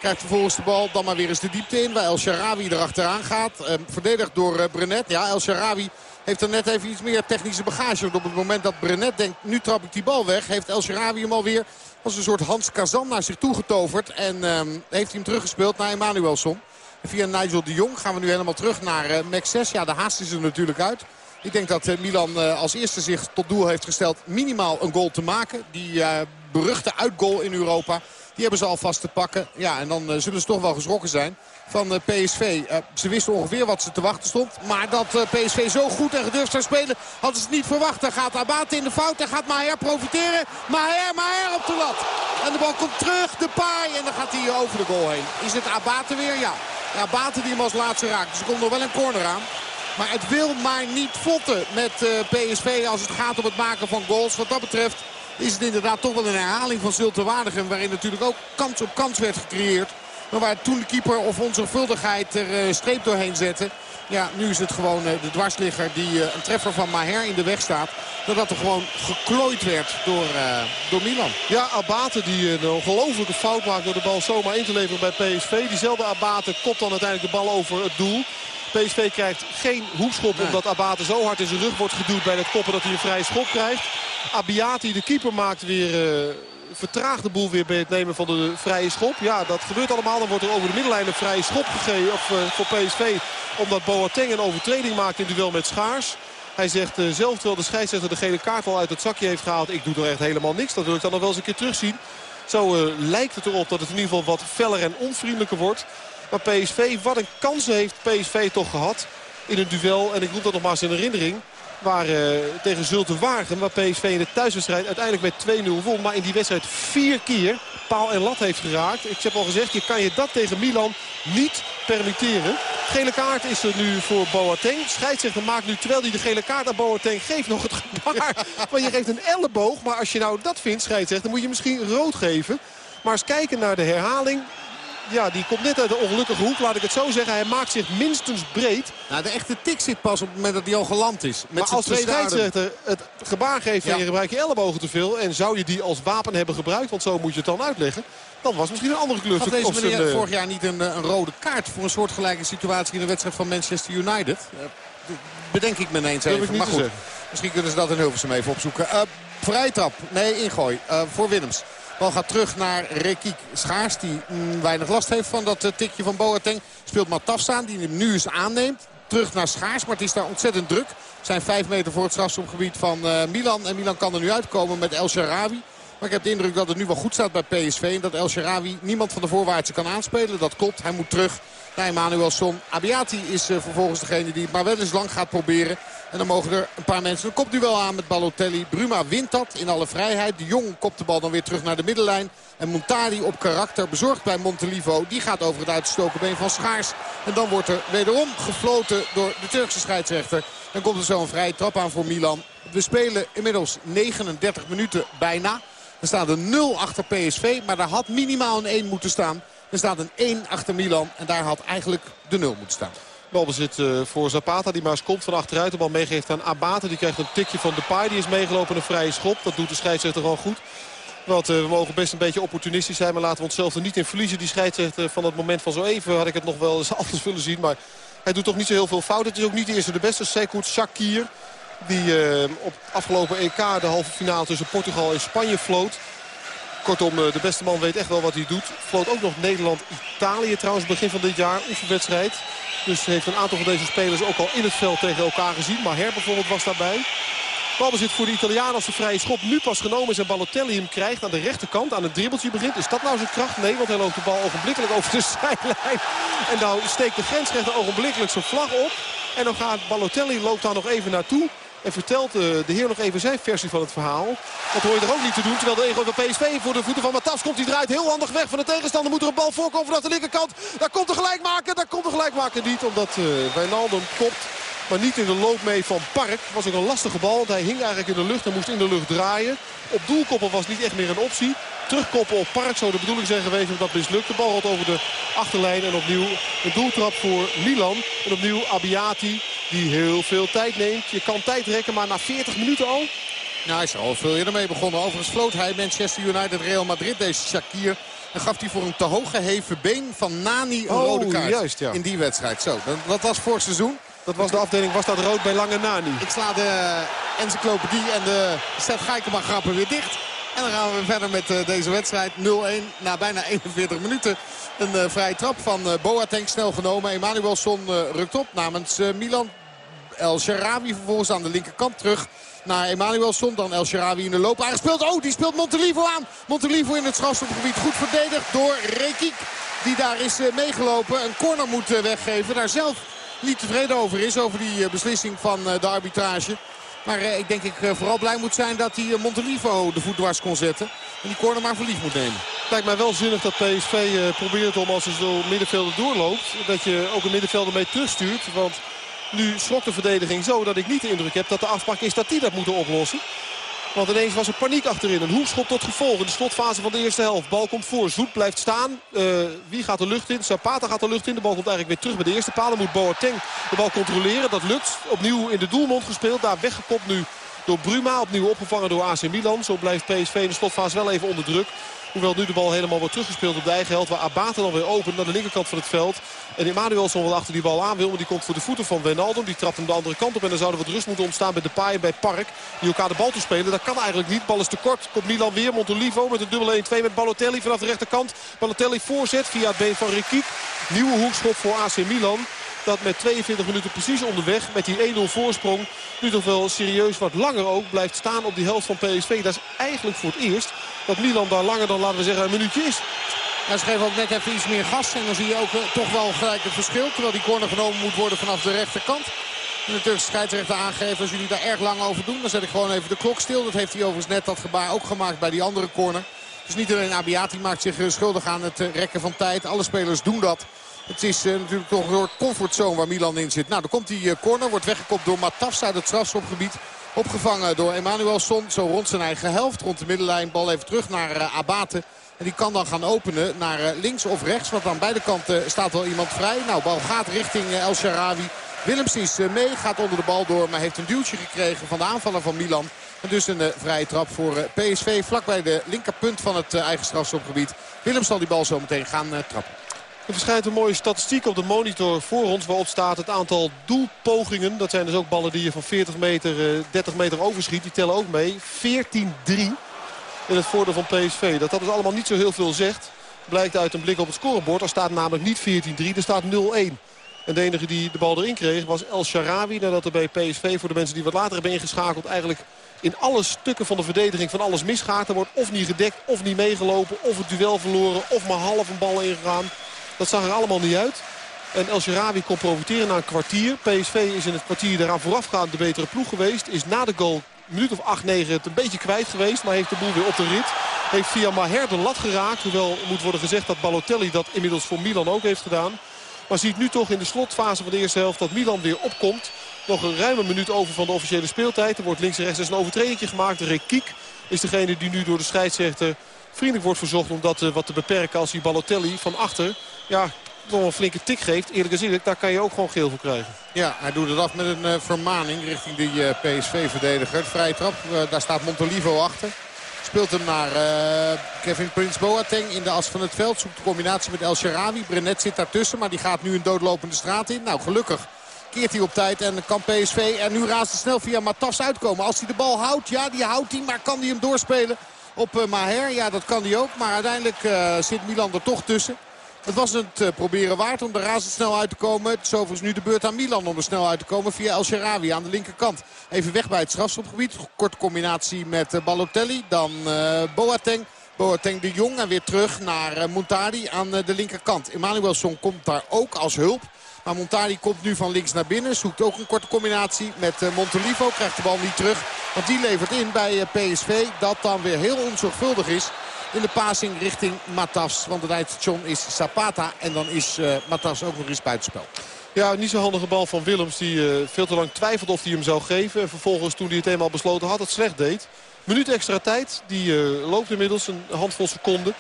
Krijgt vervolgens de bal dan maar weer eens de diepte in. Waar El Sharawi erachteraan gaat. Ehm, verdedigd door uh, Brenet. Ja, El Sharawi heeft er net even iets meer technische bagage. Want op het moment dat Brenet denkt, nu trap ik die bal weg. Heeft El Sharawi hem alweer als een soort Hans Kazan naar zich toe getoverd. En um, heeft hij hem teruggespeeld naar Emanuelson. via Nigel de Jong gaan we nu helemaal terug naar uh, Max 6. Ja, de haast is er natuurlijk uit. Ik denk dat uh, Milan uh, als eerste zich tot doel heeft gesteld minimaal een goal te maken. Die beruchte uitgoal in Europa. Die hebben ze alvast te pakken. Ja, en dan uh, zullen ze toch wel geschrokken zijn van eh, PSV. Eh, ze wisten ongeveer wat ze te wachten stond. Maar dat PSV zo goed en gedurfd zou spelen hadden ze niet verwacht. Dan gaat Abate in de fout en gaat Maher profiteren. Maher, Maher op de lat. En de bal komt terug, de paai. En dan gaat hij over de goal heen. Is het Abate weer? Ja. Abate die hem als laatste raakt. Dus er komt nog wel een corner aan. Maar het wil maar niet vlotten met PSV als het gaat om het maken van goals. Wat dat betreft is het inderdaad toch wel een herhaling van Zulte. Waarin natuurlijk ook kans op kans werd gecreëerd. Maar waar toen de keeper of onzorgvuldigheid er uh, streep doorheen zette. Ja, nu is het gewoon uh, de dwarsligger die uh, een treffer van Maher in de weg staat. Dat er gewoon geklooid werd door, door Milan. Ja, Abate die een ongelofelijke fout maakt door de bal zomaar in te leveren bij PSV. Diezelfde Abate kopt dan uiteindelijk de bal over het doel. PSV krijgt geen hoekschop omdat Abate zo hard in zijn rug wordt geduwd bij het koppen dat hij een vrije schop krijgt. Abiati, de keeper, maakt weer... Uh, vertraagt de boel weer bij het nemen van de vrije schop. Ja, dat gebeurt allemaal. Dan wordt er over de middenlijn een vrije schop gegeven of, uh, voor PSV. Omdat Boateng een overtreding maakt in duel met Schaars. Hij zegt uh, zelf terwijl de scheidsrechter de gele kaart al uit het zakje heeft gehaald. Ik doe er echt helemaal niks. Dat wil ik dan nog wel eens een keer terugzien. Zo lijkt het erop dat het in ieder geval wat feller en onvriendelijker wordt. Maar PSV, wat een kansen heeft PSV toch gehad in een duel. En ik roep dat nogmaals in herinnering. Waar, uh, tegen Zulte Wagen, waar PSV in de thuiswedstrijd uiteindelijk met 2-0 won. Maar in die wedstrijd vier keer paal en lat heeft geraakt. Ik heb al gezegd, je kan je dat tegen Milan niet permitteren. Gele kaart is er nu voor Boateng. Scheidsrechter maakt nu, terwijl hij de gele kaart aan Boateng geeft, nog het gebaar. Want je geeft een elleboog. Maar als je nou dat vindt, scheidsrechter, moet je misschien rood geven. Maar eens kijken naar de herhaling ja, die komt net uit de ongelukkige hoek, laat ik het zo zeggen. Hij maakt zich minstens breed. Nou, de echte tik zit pas op het moment dat hij al geland is. Met maar als de scheidsrechter het gebaar geeft en je gebruikt je ellebogen te veel... en zou je die als wapen hebben gebruikt, want zo moet je het dan uitleggen... dan was misschien een andere kleur. Had deze meneer vorig jaar niet een, een, rode kaart voor een soortgelijke situatie... in de wedstrijd van Manchester United? bedenk ik me ineens even. Maar goed, misschien kunnen ze dat in Hilversum even opzoeken. Uh, vrije trap. Nee, ingooi. Uh, voor Willems. Bal gaat terug naar Rekiek Schaars. Die mm, weinig last heeft van dat uh, tikje van Boateng. Speelt Matafsaan die hem nu eens aanneemt. Terug naar Schaars. Maar het is daar ontzettend druk. zijn vijf meter voor het strafschopgebied van uh, Milan. En Milan kan er nu uitkomen met El Sharawi. Maar ik heb de indruk dat het nu wel goed staat bij PSV. En dat El Sharawi niemand van de voorwaartse kan aanspelen. Dat klopt. Hij moet terug naar Emmanuelson. Abiati is uh, vervolgens degene die maar wel eens lang gaat proberen. En dan mogen er een paar mensen. Nu wel aan met Balotelli. Bruma wint dat in alle vrijheid. De Jong kopt de bal dan weer terug naar de middenlijn. En Montari op karakter bezorgd bij Montelivo. Die gaat over het uitgestoken been van Schaars. En dan wordt er wederom gefloten door de Turkse scheidsrechter. Dan komt er zo een vrije trap aan voor Milan. We spelen inmiddels 39 minuten bijna. Er staat een 0 achter PSV. Maar daar had minimaal een 1 moeten staan. Er staat een 1 achter Milan. En daar had eigenlijk de 0 moeten staan. Balbezit uh, voor Zapata die maar eens komt van achteruit. De bal meegeeft aan Abate. Die krijgt een tikje van Depay. Die is meegelopen een vrije schop. Dat doet de scheidsrechter gewoon goed. Want uh, we mogen best een beetje opportunistisch zijn. Maar laten we onszelf er niet in verliezen. Die scheidsrechter van het moment van zo even had ik het nog wel eens anders willen zien. Maar hij doet toch niet zo heel veel fout. Het is ook niet de eerste de beste. Sekout Shakir. Die uh, op afgelopen EK de halve finale tussen Portugal en Spanje floot. Kortom, de beste man weet echt wel wat hij doet. Floot ook nog Nederland-Italië trouwens begin van dit jaar. Oefenwedstrijd. Dus heeft een aantal van deze spelers ook al in het veld tegen elkaar gezien. Maar Her bijvoorbeeld was daarbij. Balbezit voor de Italiaan als de vrije schop nu pas genomen is en Balotelli hem krijgt aan de rechterkant. Aan het dribbeltje begint. Is dat nou zijn kracht? Nee, want hij loopt de bal ogenblikkelijk over de zijlijn. En nou steekt de grensrechter ogenblikkelijk zijn vlag op. En dan gaat Balotelli, loopt daar nog even naartoe. En vertelt uh, de heer nog even zijn versie van het verhaal. Dat hoor je er ook niet te doen. Terwijl de ego van PSV voor de voeten van Matas komt. Die draait heel handig weg van de tegenstander. Moet er een bal voorkomen vanaf de linkerkant. Daar komt de gelijkmaker. Daar komt de gelijkmaker niet. Omdat uh, Wijnaldum kopt. Maar niet in de loop mee van Park. Was ook een lastige bal. Want hij hing eigenlijk in de lucht en moest in de lucht draaien. Op doelkoppen was niet echt meer een optie. Terugkoppen op Park zou de bedoeling zijn geweest. Maar dat mislukt. De bal rolt over de achterlijn. En opnieuw een doeltrap voor Milan. En opnieuw Abiati die heel veel tijd neemt. Je kan tijd rekken, maar na 40 minuten al... Nou, hij is er al veel eerder mee begonnen. Overigens floot hij Manchester United Real Madrid, deze Shakir. En gaf hij voor een te hoog geheven been van Nani een oh, rode kaart juist, ja. in die wedstrijd. Zo, dat, was vorig seizoen. Dat was de afdeling, was dat rood bij Lange Nani? Ik sla de encyclopedie en de Seth Geikema grappen weer dicht. En dan gaan we verder met uh, deze wedstrijd. 0-1 na bijna 41 minuten. Een uh, vrije trap van uh, Boateng snel genomen. Emanuelson rukt op namens Milan. El Sharawi vervolgens aan de linkerkant terug naar Emanuelson. Dan El Sharawi in de loop aangespeeld. Oh, die speelt Montelivo aan. Montelivo in het strafstopgebied goed verdedigd door Rekik. Die daar is meegelopen. Een corner moet weggeven. Daar zelf niet tevreden over is. Over die beslissing van de arbitrage. Maar eh, ik denk ik uh, vooral blij moet zijn dat hij Montelivo de voet dwars kon zetten. En die corner maar verliefd moet nemen. Het lijkt mij wel zinnig dat PSV probeert om als er zo middenvelder doorloopt. Dat je ook een middenvelder mee terugstuurt. Want nu schrok de verdediging zo dat ik niet de indruk heb dat de afspraak is dat die dat moeten oplossen. Want ineens was er paniek achterin. Een hoekschop tot gevolg in de slotfase van de eerste helft. Bal komt voor. Zoet blijft staan. Uh, wie gaat de lucht in? Zapata gaat de lucht in. De bal komt eigenlijk weer terug bij de eerste paal. Dan moet Boateng de bal controleren. Dat lukt. Opnieuw in de doelmond gespeeld. Daar weggekopt nu door Bruma. Opnieuw opgevangen door AC Milan. Zo blijft PSV in de slotfase wel even onder druk. Hoewel nu de bal helemaal wordt teruggespeeld op de eigen helft. Waar Abate dan weer open naar de linkerkant van het veld. En Emanuelson wel achter die bal aan wil. Maar die komt voor de voeten van Wijnaldum. Die trapt hem de andere kant op. En dan zou er wat rust moeten ontstaan bij de paai bij Park. Die elkaar de bal te spelen. Dat kan eigenlijk niet. Bal is te kort. Komt Milan weer. Montolivo met een dubbele 1-2 met Balotelli vanaf de rechterkant. Balotelli voorzet via het been van Rikiek. Nieuwe hoekschop voor AC Milan dat met 42 minuten precies onderweg met die 1-0 voorsprong nu toch wel serieus wat langer ook blijft staan op die helft van PSV. Dat is eigenlijk voor het eerst dat Milan daar langer dan laten we zeggen een minuutje is. Hij schreef ook net even iets meer gas. En dan zie je ook uh, toch wel gelijk het verschil. Terwijl die corner genomen moet worden vanaf de rechterkant. En de Turkse scheidsrechter aangeven. Als jullie daar erg lang over doen. Dan zet ik gewoon even de klok stil. Dat heeft hij overigens net dat gebaar ook gemaakt bij die andere corner. Dus niet alleen Abiati maakt zich uh, schuldig aan het uh, rekken van tijd. Alle spelers doen dat. Het is uh, natuurlijk toch een comfortzone waar Milan in zit. Nou, dan komt die uh, corner. Wordt weggekopt door Matafs uit het strafschopgebied. Opgevangen door Emanuelson. Zo rond zijn eigen helft. Rond de middenlijn. Bal even terug naar uh, Abate. En die kan dan gaan openen naar links of rechts. Want aan beide kanten staat wel iemand vrij. Nou, bal gaat richting El Sharawi. Willems is mee, gaat onder de bal door. Maar heeft een duwtje gekregen van de aanvaller van Milan. En dus een vrije trap voor PSV. Vlakbij de linkerpunt van het eigen strafschopgebied. Willems zal die bal zo meteen gaan trappen. Er verschijnt een mooie statistiek op de monitor voor ons waarop staat het aantal doelpogingen. Dat zijn dus ook ballen die je van 40 meter, 30 meter overschiet. Die tellen ook mee. 14-3 in het voordeel van PSV. Dat dat dus allemaal niet zo heel veel zegt. Blijkt uit een blik op het scorebord. Er staat namelijk niet 14-3, er staat 0-1. En de enige die de bal erin kreeg was El Sharawi. Nadat er bij PSV voor de mensen die wat later hebben ingeschakeld... eigenlijk in alle stukken van de verdediging van alles misgaat. Er wordt of niet gedekt, of niet meegelopen, of het duel verloren... of maar half een bal ingegaan. Dat zag er allemaal niet uit. En El Sharawi kon profiteren na een kwartier. PSV is in het kwartier daaraan voorafgaand de betere ploeg geweest. Is na de goal een minuut of 8, 9 het een beetje kwijt geweest. Maar heeft de boel weer op de rit. Heeft via Maher de lat geraakt. Hoewel moet worden gezegd dat Balotelli dat inmiddels voor Milan ook heeft gedaan. Maar ziet nu toch in de slotfase van de eerste helft dat Milan weer opkomt. Nog een ruime minuut over van de officiële speeltijd. Er wordt links en rechts een overtreding gemaakt. Rekiek is degene die nu door de scheidsrechter vriendelijk wordt verzocht om dat uh, wat te beperken als die Balotelli van achter ja, nog een flinke tik geeft. Eerlijk gezegd, daar kan je ook gewoon geel voor krijgen. Ja, hij doet het af met een vermaning richting die PSV-verdediger. Vrije trap, daar staat Montolivo achter. Speelt hem naar Kevin Prince Boateng in de as van het veld. Zoekt de combinatie met El Sharawi. Brenet zit daartussen, maar die gaat nu een doodlopende straat in. Nou, gelukkig keert hij op tijd en kan PSV er nu razendsnel via Matas uitkomen. Als hij de bal houdt, ja, die houdt hij, maar kan hij hem doorspelen op uh, Maher? Ja, dat kan hij ook, maar uiteindelijk uh, zit Milan er toch tussen. Het was het uh, proberen waard om er razendsnel uit te komen. Het is overigens nu de beurt aan Milan om er snel uit te komen via El Sharawi aan de linkerkant. Even weg bij het strafschopgebied. Korte combinatie met Balotelli. Dan Boateng. Boateng de Jong en weer terug naar Montari aan de linkerkant. Emmanuelson komt daar ook als hulp. Maar Montari komt nu van links naar binnen. Zoekt ook een korte combinatie met Montolivo. Krijgt de bal niet terug. Want die levert in bij uh, PSV. Dat dan weer heel onzorgvuldig is in de passing richting Matas. Want het eindstation is Zapata. En dan is uh, Matas ook nog eens buitenspel. Ja, niet zo handige bal van Willems. Die uh, veel te lang twijfelde of hij hem zou geven. En vervolgens toen hij het eenmaal besloten had, het slecht deed. Minuut extra tijd. Die loopt inmiddels een handvol seconden.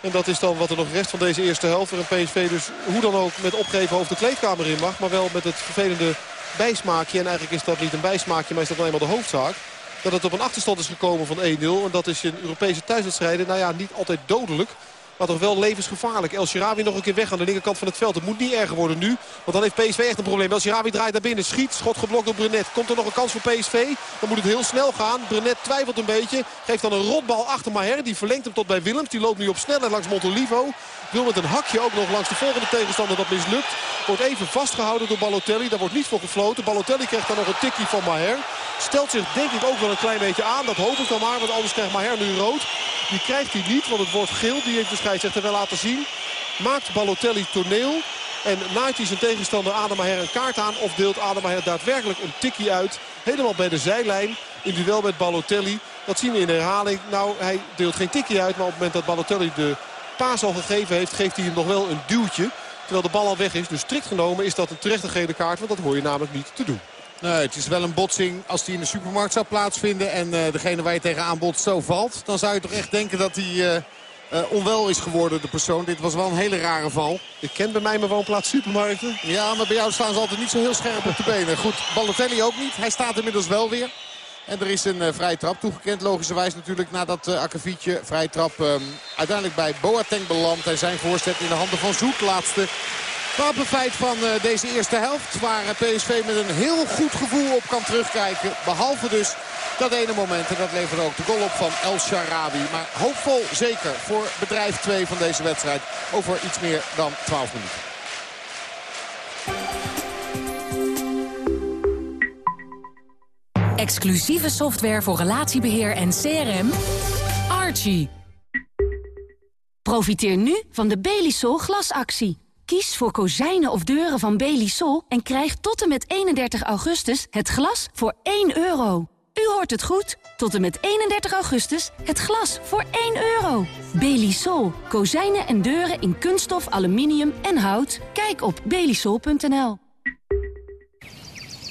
En dat is dan wat er nog rest van deze eerste helft. Waarin PSV dus hoe dan ook met opgeven hoofd de kleedkamer in mag. Maar wel met het vervelende bijsmaakje. En eigenlijk is dat niet een bijsmaakje, maar is dat dan eenmaal de hoofdzaak dat het op een achterstand is gekomen van 1-0. En dat is in Europese thuiswedstrijden, nou ja, niet altijd dodelijk. Maar toch wel levensgevaarlijk. El Shirawi nog een keer weg aan de linkerkant van het veld. Het moet niet erger worden nu. Want dan heeft PSV echt een probleem. El Shirawi draait naar binnen. Schiet. Schot geblokt door Brenet. Komt er nog een kans voor PSV? Dan moet het heel snel gaan. Brenet twijfelt een beetje. Geeft dan een rotbal achter Maher. Die verlengt hem tot bij Willems. Die loopt nu op snelheid langs Montolivo. Wil met een hakje ook nog langs de volgende tegenstander. Dat mislukt. Wordt even vastgehouden door Balotelli. Daar wordt niet voor gefloten. Balotelli krijgt dan nog een tikkie van Maher. Stelt zich denk ik ook wel een klein beetje aan. Dat hoop ik dan maar. Want anders krijgt Maher nu rood. Die krijgt hij niet. Want het wordt geel. Die heeft de scheidsrechter wel laten zien. Maakt Balotelli toneel. En naait hij zijn tegenstander Ademaher een kaart aan. Of deelt Ademaher daadwerkelijk een tikkie uit. Helemaal bij de zijlijn. In duel met Balotelli. Dat zien we in herhaling. Nou, hij deelt geen tikkie uit. Maar op het moment dat Balotelli de paas al gegeven heeft... geeft hij hem nog wel een duwtje. Terwijl de bal al weg is. Dus strikt genomen is dat een terechte gele kaart. Want dat hoor je namelijk niet te doen. Nee, het is wel een botsing als die in de supermarkt zou plaatsvinden. En uh, degene waar je tegenaan botst zo valt. Dan zou je toch echt denken dat hij... Uh... Uh, onwel is geworden, de persoon. Dit was wel een hele rare val. Ik ken bij mij mijn woonplaats supermarkten. Ja, maar bij jou staan ze altijd niet zo heel scherp op de benen. Goed, Balotelli ook niet. Hij staat inmiddels wel weer. En er is een uh, vrije trap toegekend. Logischerwijs natuurlijk nadat uh, Akkefietje vrije trap um, uiteindelijk bij Boateng belandt. En zijn voorzet in de handen van Zoet. Laatste feit van uh, deze eerste helft. Waar PSV met een heel goed gevoel op kan terugkijken. Behalve dus dat ene moment. En dat levert ook de goal op van El Sharabi. Maar hoopvol zeker voor bedrijf 2 van deze wedstrijd. Over iets meer dan 12 minuten. Exclusieve software voor relatiebeheer en CRM. Archie. Profiteer nu van de Belisol glasactie. Kies voor kozijnen of deuren van Belisol en krijg tot en met 31 augustus het glas voor 1 euro. U hoort het goed. Tot en met 31 augustus het glas voor 1 euro. Belisol. Kozijnen en deuren in kunststof, aluminium en hout. Kijk op belisol.nl.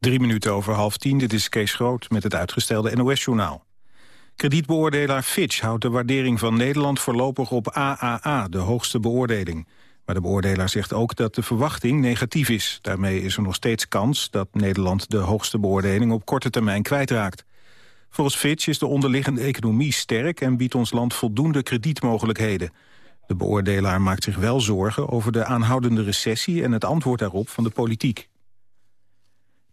Drie minuten over half tien, dit is Kees Groot met het uitgestelde NOS-journaal. Kredietbeoordelaar Fitch houdt de waardering van Nederland voorlopig op AAA, de hoogste beoordeling. Maar de beoordelaar zegt ook dat de verwachting negatief is. Daarmee is er nog steeds kans dat Nederland de hoogste beoordeling op korte termijn kwijtraakt. Volgens Fitch is de onderliggende economie sterk en biedt ons land voldoende kredietmogelijkheden. De beoordelaar maakt zich wel zorgen over de aanhoudende recessie en het antwoord daarop van de politiek.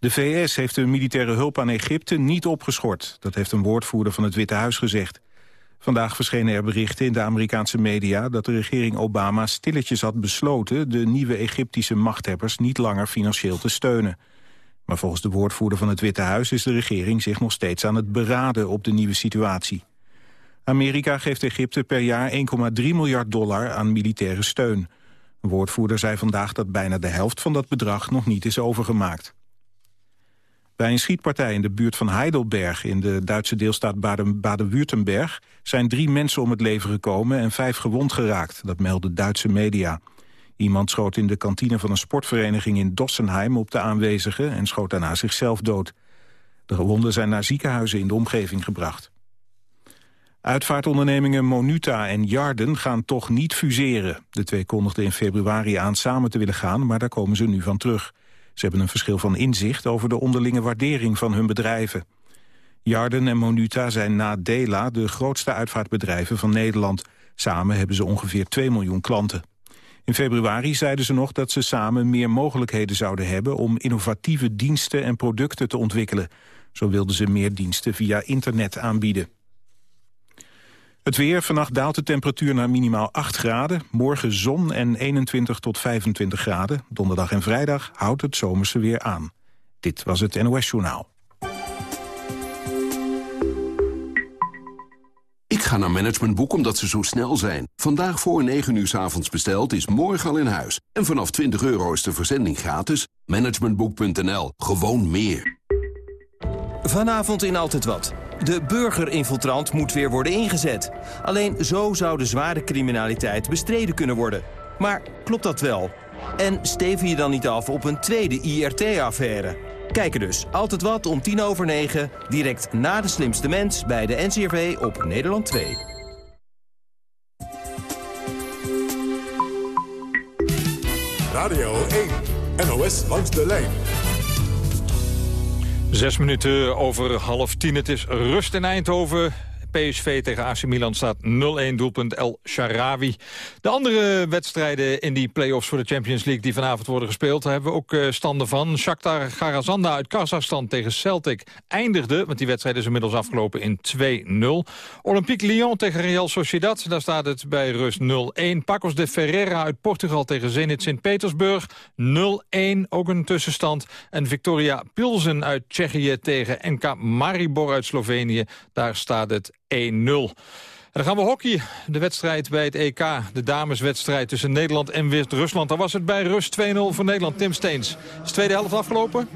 De VS heeft de militaire hulp aan Egypte niet opgeschort. Dat heeft een woordvoerder van het Witte Huis gezegd. Vandaag verschenen er berichten in de Amerikaanse media... dat de regering Obama stilletjes had besloten... de nieuwe Egyptische machthebbers niet langer financieel te steunen. Maar volgens de woordvoerder van het Witte Huis... is de regering zich nog steeds aan het beraden op de nieuwe situatie. Amerika geeft Egypte per jaar 1,3 miljard dollar aan militaire steun. Een woordvoerder zei vandaag dat bijna de helft van dat bedrag nog niet is overgemaakt. Bij een schietpartij in de buurt van Heidelberg in de Duitse deelstaat Baden-Württemberg zijn drie mensen om het leven gekomen en vijf gewond geraakt, dat melden Duitse media. Iemand schoot in de kantine van een sportvereniging in Dossenheim op de aanwezigen en schoot daarna zichzelf dood. De gewonden zijn naar ziekenhuizen in de omgeving gebracht. Uitvaartondernemingen Monuta en Jarden gaan toch niet fuseren. De twee kondigden in februari aan samen te willen gaan, maar daar komen ze nu van terug. Ze hebben een verschil van inzicht over de onderlinge waardering van hun bedrijven. Jarden en Monuta zijn na Dela de grootste uitvaartbedrijven van Nederland. Samen hebben ze ongeveer 2 miljoen klanten. In februari zeiden ze nog dat ze samen meer mogelijkheden zouden hebben... om innovatieve diensten en producten te ontwikkelen. Zo wilden ze meer diensten via internet aanbieden. Het weer, vannacht daalt de temperatuur naar minimaal 8 graden. Morgen zon en 21 tot 25 graden. Donderdag en vrijdag houdt het zomerse weer aan. Dit was het NOS Journaal. Ik ga naar Managementboek omdat ze zo snel zijn. Vandaag voor 9 uur s avonds besteld is morgen al in huis. En vanaf 20 euro is de verzending gratis. Managementboek.nl. Gewoon meer. Vanavond in Altijd Wat. De burgerinfiltrant moet weer worden ingezet. Alleen zo zou de zware criminaliteit bestreden kunnen worden. Maar klopt dat wel? En steven je dan niet af op een tweede IRT-affaire? Kijken dus. Altijd wat om tien over negen. Direct na de slimste mens bij de NCRV op Nederland 2. Radio 1. NOS langs de lijn. Zes minuten over half tien. Het is rust in Eindhoven. PSV tegen AC Milan staat 0-1 doelpunt El Sharawi. De andere wedstrijden in die play-offs voor de Champions League... die vanavond worden gespeeld, daar hebben we ook uh, standen van. Shakhtar Garazanda uit Kazachstan tegen Celtic eindigde... want die wedstrijd is inmiddels afgelopen in 2-0. Olympique Lyon tegen Real Sociedad, daar staat het bij rust 0-1. Pacos de Ferreira uit Portugal tegen Zenit Sint-Petersburg 0-1, ook een tussenstand. En Victoria Pilsen uit Tsjechië tegen NK Maribor uit Slovenië, daar staat het 1-0. En dan gaan we hockey. De wedstrijd bij het EK, de dameswedstrijd tussen Nederland en Wit-Rusland. Daar was het bij rust 2-0 voor Nederland. Tim Steens. Is de tweede helft afgelopen?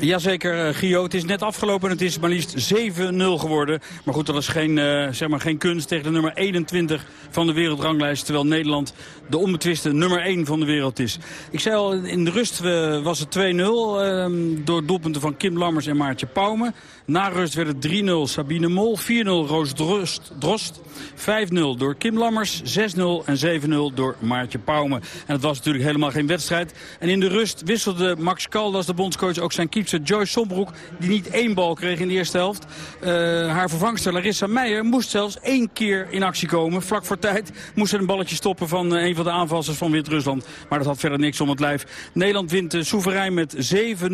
Jazeker, uh, Gio. Het is net afgelopen en het is maar liefst 7-0 geworden. Maar goed, dat is geen, uh, zeg maar geen kunst tegen de nummer 21 van de wereldranglijst. Terwijl Nederland de onbetwiste nummer 1 van de wereld is. Ik zei al, in de rust uh, was het 2-0 ehm, door doelpunten van Kim Lammers en Maartje Pauwme. Na rust werd het 3-0 Sabine Mol, 4-0 Roos Drost, Drost 5-0 door Kim Lammers, 6-0 en 7-0 door Maartje Pauwme. En het was natuurlijk helemaal geen wedstrijd. En in de rust wisselde Max Caldas, de bondscoach, ook zijn keeper Joyce Sombroek... die niet één bal kreeg in de eerste helft. Uh, haar vervangster Larissa Meijer moest zelfs één keer in actie komen. Vlak voor tijd moest ze een balletje stoppen van uh, een van de aanvallers van Wit-Rusland. Maar dat had verder niks om het lijf. Nederland wint uh, soeverein met 7-0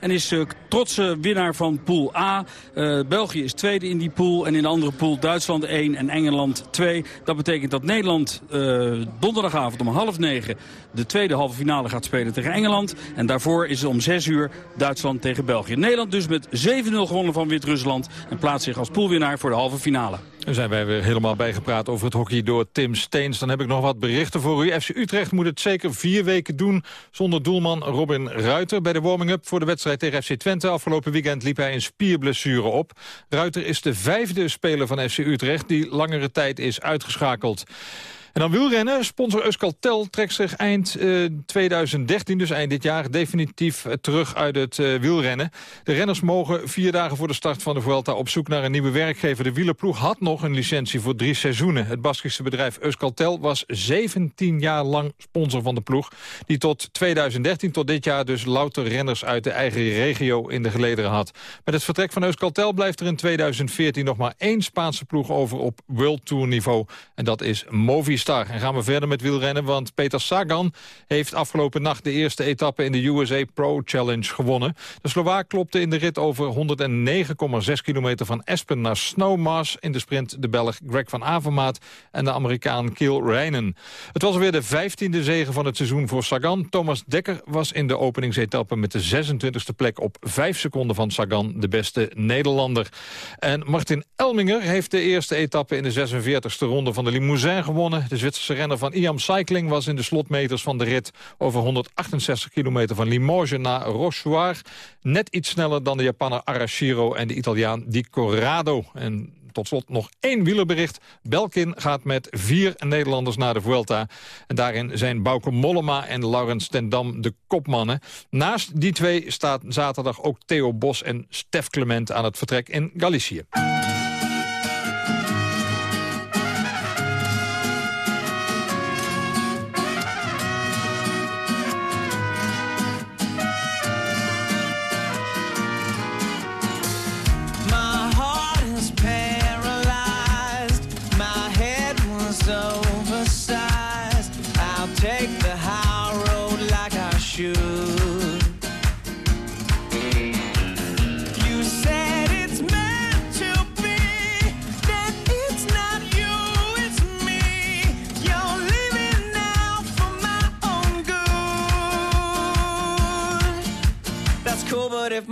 en is trotse winnaar van Pool A. België is tweede in die pool en in de andere pool Duitsland 1 en Engeland 2. Dat betekent dat Nederland donderdagavond om half negen de tweede halve finale gaat spelen tegen Engeland. En daarvoor is het om 6 uur Duitsland tegen België. Nederland dus met 7-0 gewonnen van Wit-Rusland. En plaatst zich als poolwinnaar voor de halve finale. Dan zijn wij weer helemaal bijgepraat over het hockey door Tim Steens. Dan heb ik nog wat berichten voor u. FC Utrecht moet het zeker vier weken doen zonder doelman Robin Ruiter. Bij de warming-up voor de wedstrijd tegen FC Twente afgelopen weekend liep hij een spierblessure op. Ruiter is de vijfde speler van FC Utrecht die langere tijd is uitgeschakeld. En dan wielrennen. Sponsor Euskaltel trekt zich eind uh, eh, 2013, dus eind dit jaar, definitief uh, terug uit het uh, wielrennen. De renners mogen vier dagen voor de start van de Vuelta op zoek naar een nieuwe werkgever. De wielerploeg had nog een licentie voor drie seizoenen. Het Baskische bedrijf Euskaltel was 17 jaar lang sponsor van de ploeg. Die tot 2013, tot dit jaar dus louter renners uit de eigen regio in de gelederen had. Met het vertrek van Euskaltel blijft er in 2014 nog maar één Spaanse ploeg over op World Tour niveau. En dat is Movistar. En gaan we verder met wielrennen, want Peter Sagan heeft afgelopen nacht de eerste etappe in de USA Pro Challenge gewonnen. De Slovaak klopte in de rit over 109,6 kilometer van Espen naar Snowmass. In de sprint de Belg Greg van Avermaat en de Amerikaan Kiel Reinen. Het was alweer de vijftiende zege van het seizoen voor Sagan. Thomas Dekker was in de openingsetappe met de 26e plek op 5 seconden van Sagan, de beste Nederlander. En Martin Elminger heeft de eerste etappe in de 46e ronde van de Limousin gewonnen. De De Zwitserse renner van IAM Cycling was in de slotmeters van de rit... over 168 kilometer van Limoges naar Rochouart... net iets sneller dan de Japaner Arashiro en de Italiaan Di Corrado. En tot slot nog één wielerbericht. Belkin gaat met vier Nederlanders naar de Vuelta. En daarin zijn Bauke Mollema en Laurens ten Dam de kopmannen. Naast die twee staat zaterdag ook Theo Bos en Stef Clement aan het vertrek in Galicië.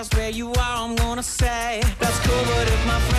ask where you are, I'm gonna say. That's cool, but if my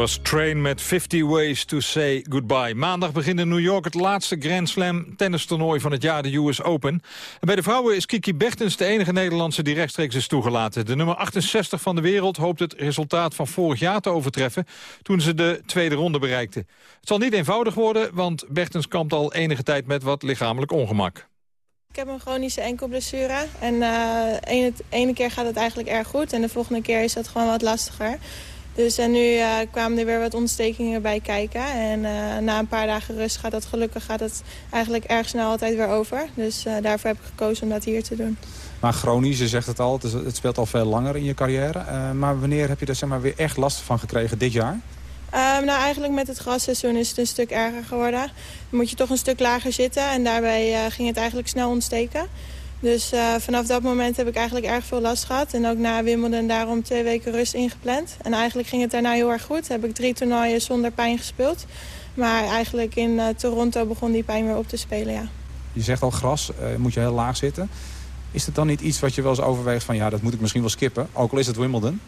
was Train met 50 Ways to Say Goodbye. Maandag begint in New York het laatste Grand Slam tennistoernooi van het jaar, de US Open. En bij de vrouwen is Kiki Bertens de enige Nederlandse die rechtstreeks is toegelaten. De nummer 68 van de wereld hoopt het resultaat van vorig jaar te overtreffen... toen ze de tweede ronde bereikte. Het zal niet eenvoudig worden, want Bertens kampt al enige tijd met wat lichamelijk ongemak. Ik heb een chronische enkelblessure. En de ene, ene keer gaat het eigenlijk erg goed. En de volgende keer is dat gewoon wat lastiger. Dus en nu eh, kwamen er weer wat ontstekingen bij kijken. En eh, na een paar dagen rust gaat dat gelukkig gaat het eigenlijk erg snel altijd weer over. Dus eh, daarvoor heb ik gekozen om dat hier te doen. Maar chronisch, je zegt het al, het, is- het speelt al veel langer in je carrière. Maar wanneer heb je er zeg maar, weer echt last van gekregen dit jaar? Ehm, nou, eigenlijk met het grasseizoen is het een stuk erger geworden. Dan moet je toch een stuk lager zitten en daarbij ging het eigenlijk snel ontsteken. Dus eh, vanaf dat moment heb ik eigenlijk erg veel last gehad. En ook na Wimbledon daarom twee weken rust ingepland. En eigenlijk ging het daarna heel erg goed. Heb ik drie toernooien zonder pijn gespeeld. Maar eigenlijk in eh, Toronto begon die pijn weer op te spelen, ja. Je zegt al gras, eh, moet je heel laag zitten. Is het dan niet iets wat je wel eens overweegt van... ja, dat moet ik misschien wel skippen, ook al is het Wimbledon?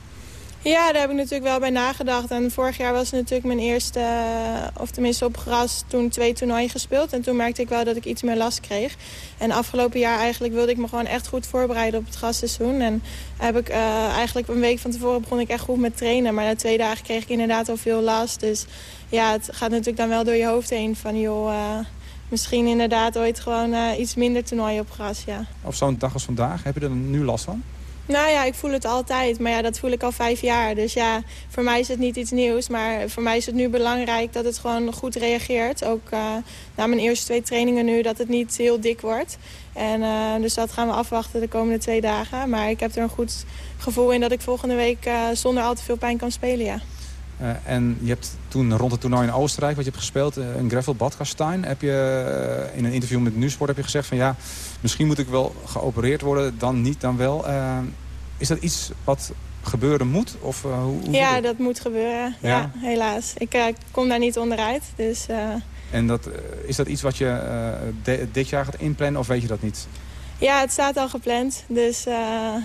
Ja, daar heb ik natuurlijk wel bij nagedacht. En vorig jaar was het natuurlijk mijn eerste, eh, of tenminste op gras, toen twee toernooien gespeeld. En toen merkte ik wel dat ik iets meer last kreeg. En afgelopen jaar eigenlijk wilde ik me gewoon echt goed voorbereiden op het grasseizoen. En heb ik uh, eigenlijk een week van tevoren begon ik echt goed met trainen. Maar na twee dagen kreeg ik inderdaad al veel last. Dus ja, het gaat natuurlijk dan wel door je hoofd heen van joh... Uh, misschien inderdaad ooit gewoon iets minder toernooien op gras, ja. Op zo'n dag als vandaag, heb je er nu last van? Nou ja, ik voel het altijd. Maar ja, dat voel ik al vijf jaar. Dus ja, voor mij is het niet iets nieuws. Maar voor mij is het nu belangrijk dat het gewoon goed reageert. Ook uh, na mijn eerste twee trainingen nu, dat het niet heel dik wordt. En uh, dus dat gaan we afwachten de komende twee dagen. Maar ik heb er een goed gevoel in dat ik volgende week uh, zonder al te veel pijn kan spelen, ja. Uh, en je hebt toen rond het toernooi in Oostenrijk, wat je hebt gespeeld, uh, in Greffel Bad Gastein, heb je uh, in een interview met Nusport heb je gezegd van ja, misschien moet ik wel geopereerd worden, dan niet, dan wel. is dat iets wat gebeuren moet? Of, hoe, hoe ja, dat moet gebeuren. Ja, ja helaas. Ik kom daar niet onderuit. Dus, en dat, is dat iets wat je dit jaar gaat inplannen of weet je dat niet? Ja, het staat al gepland. Dus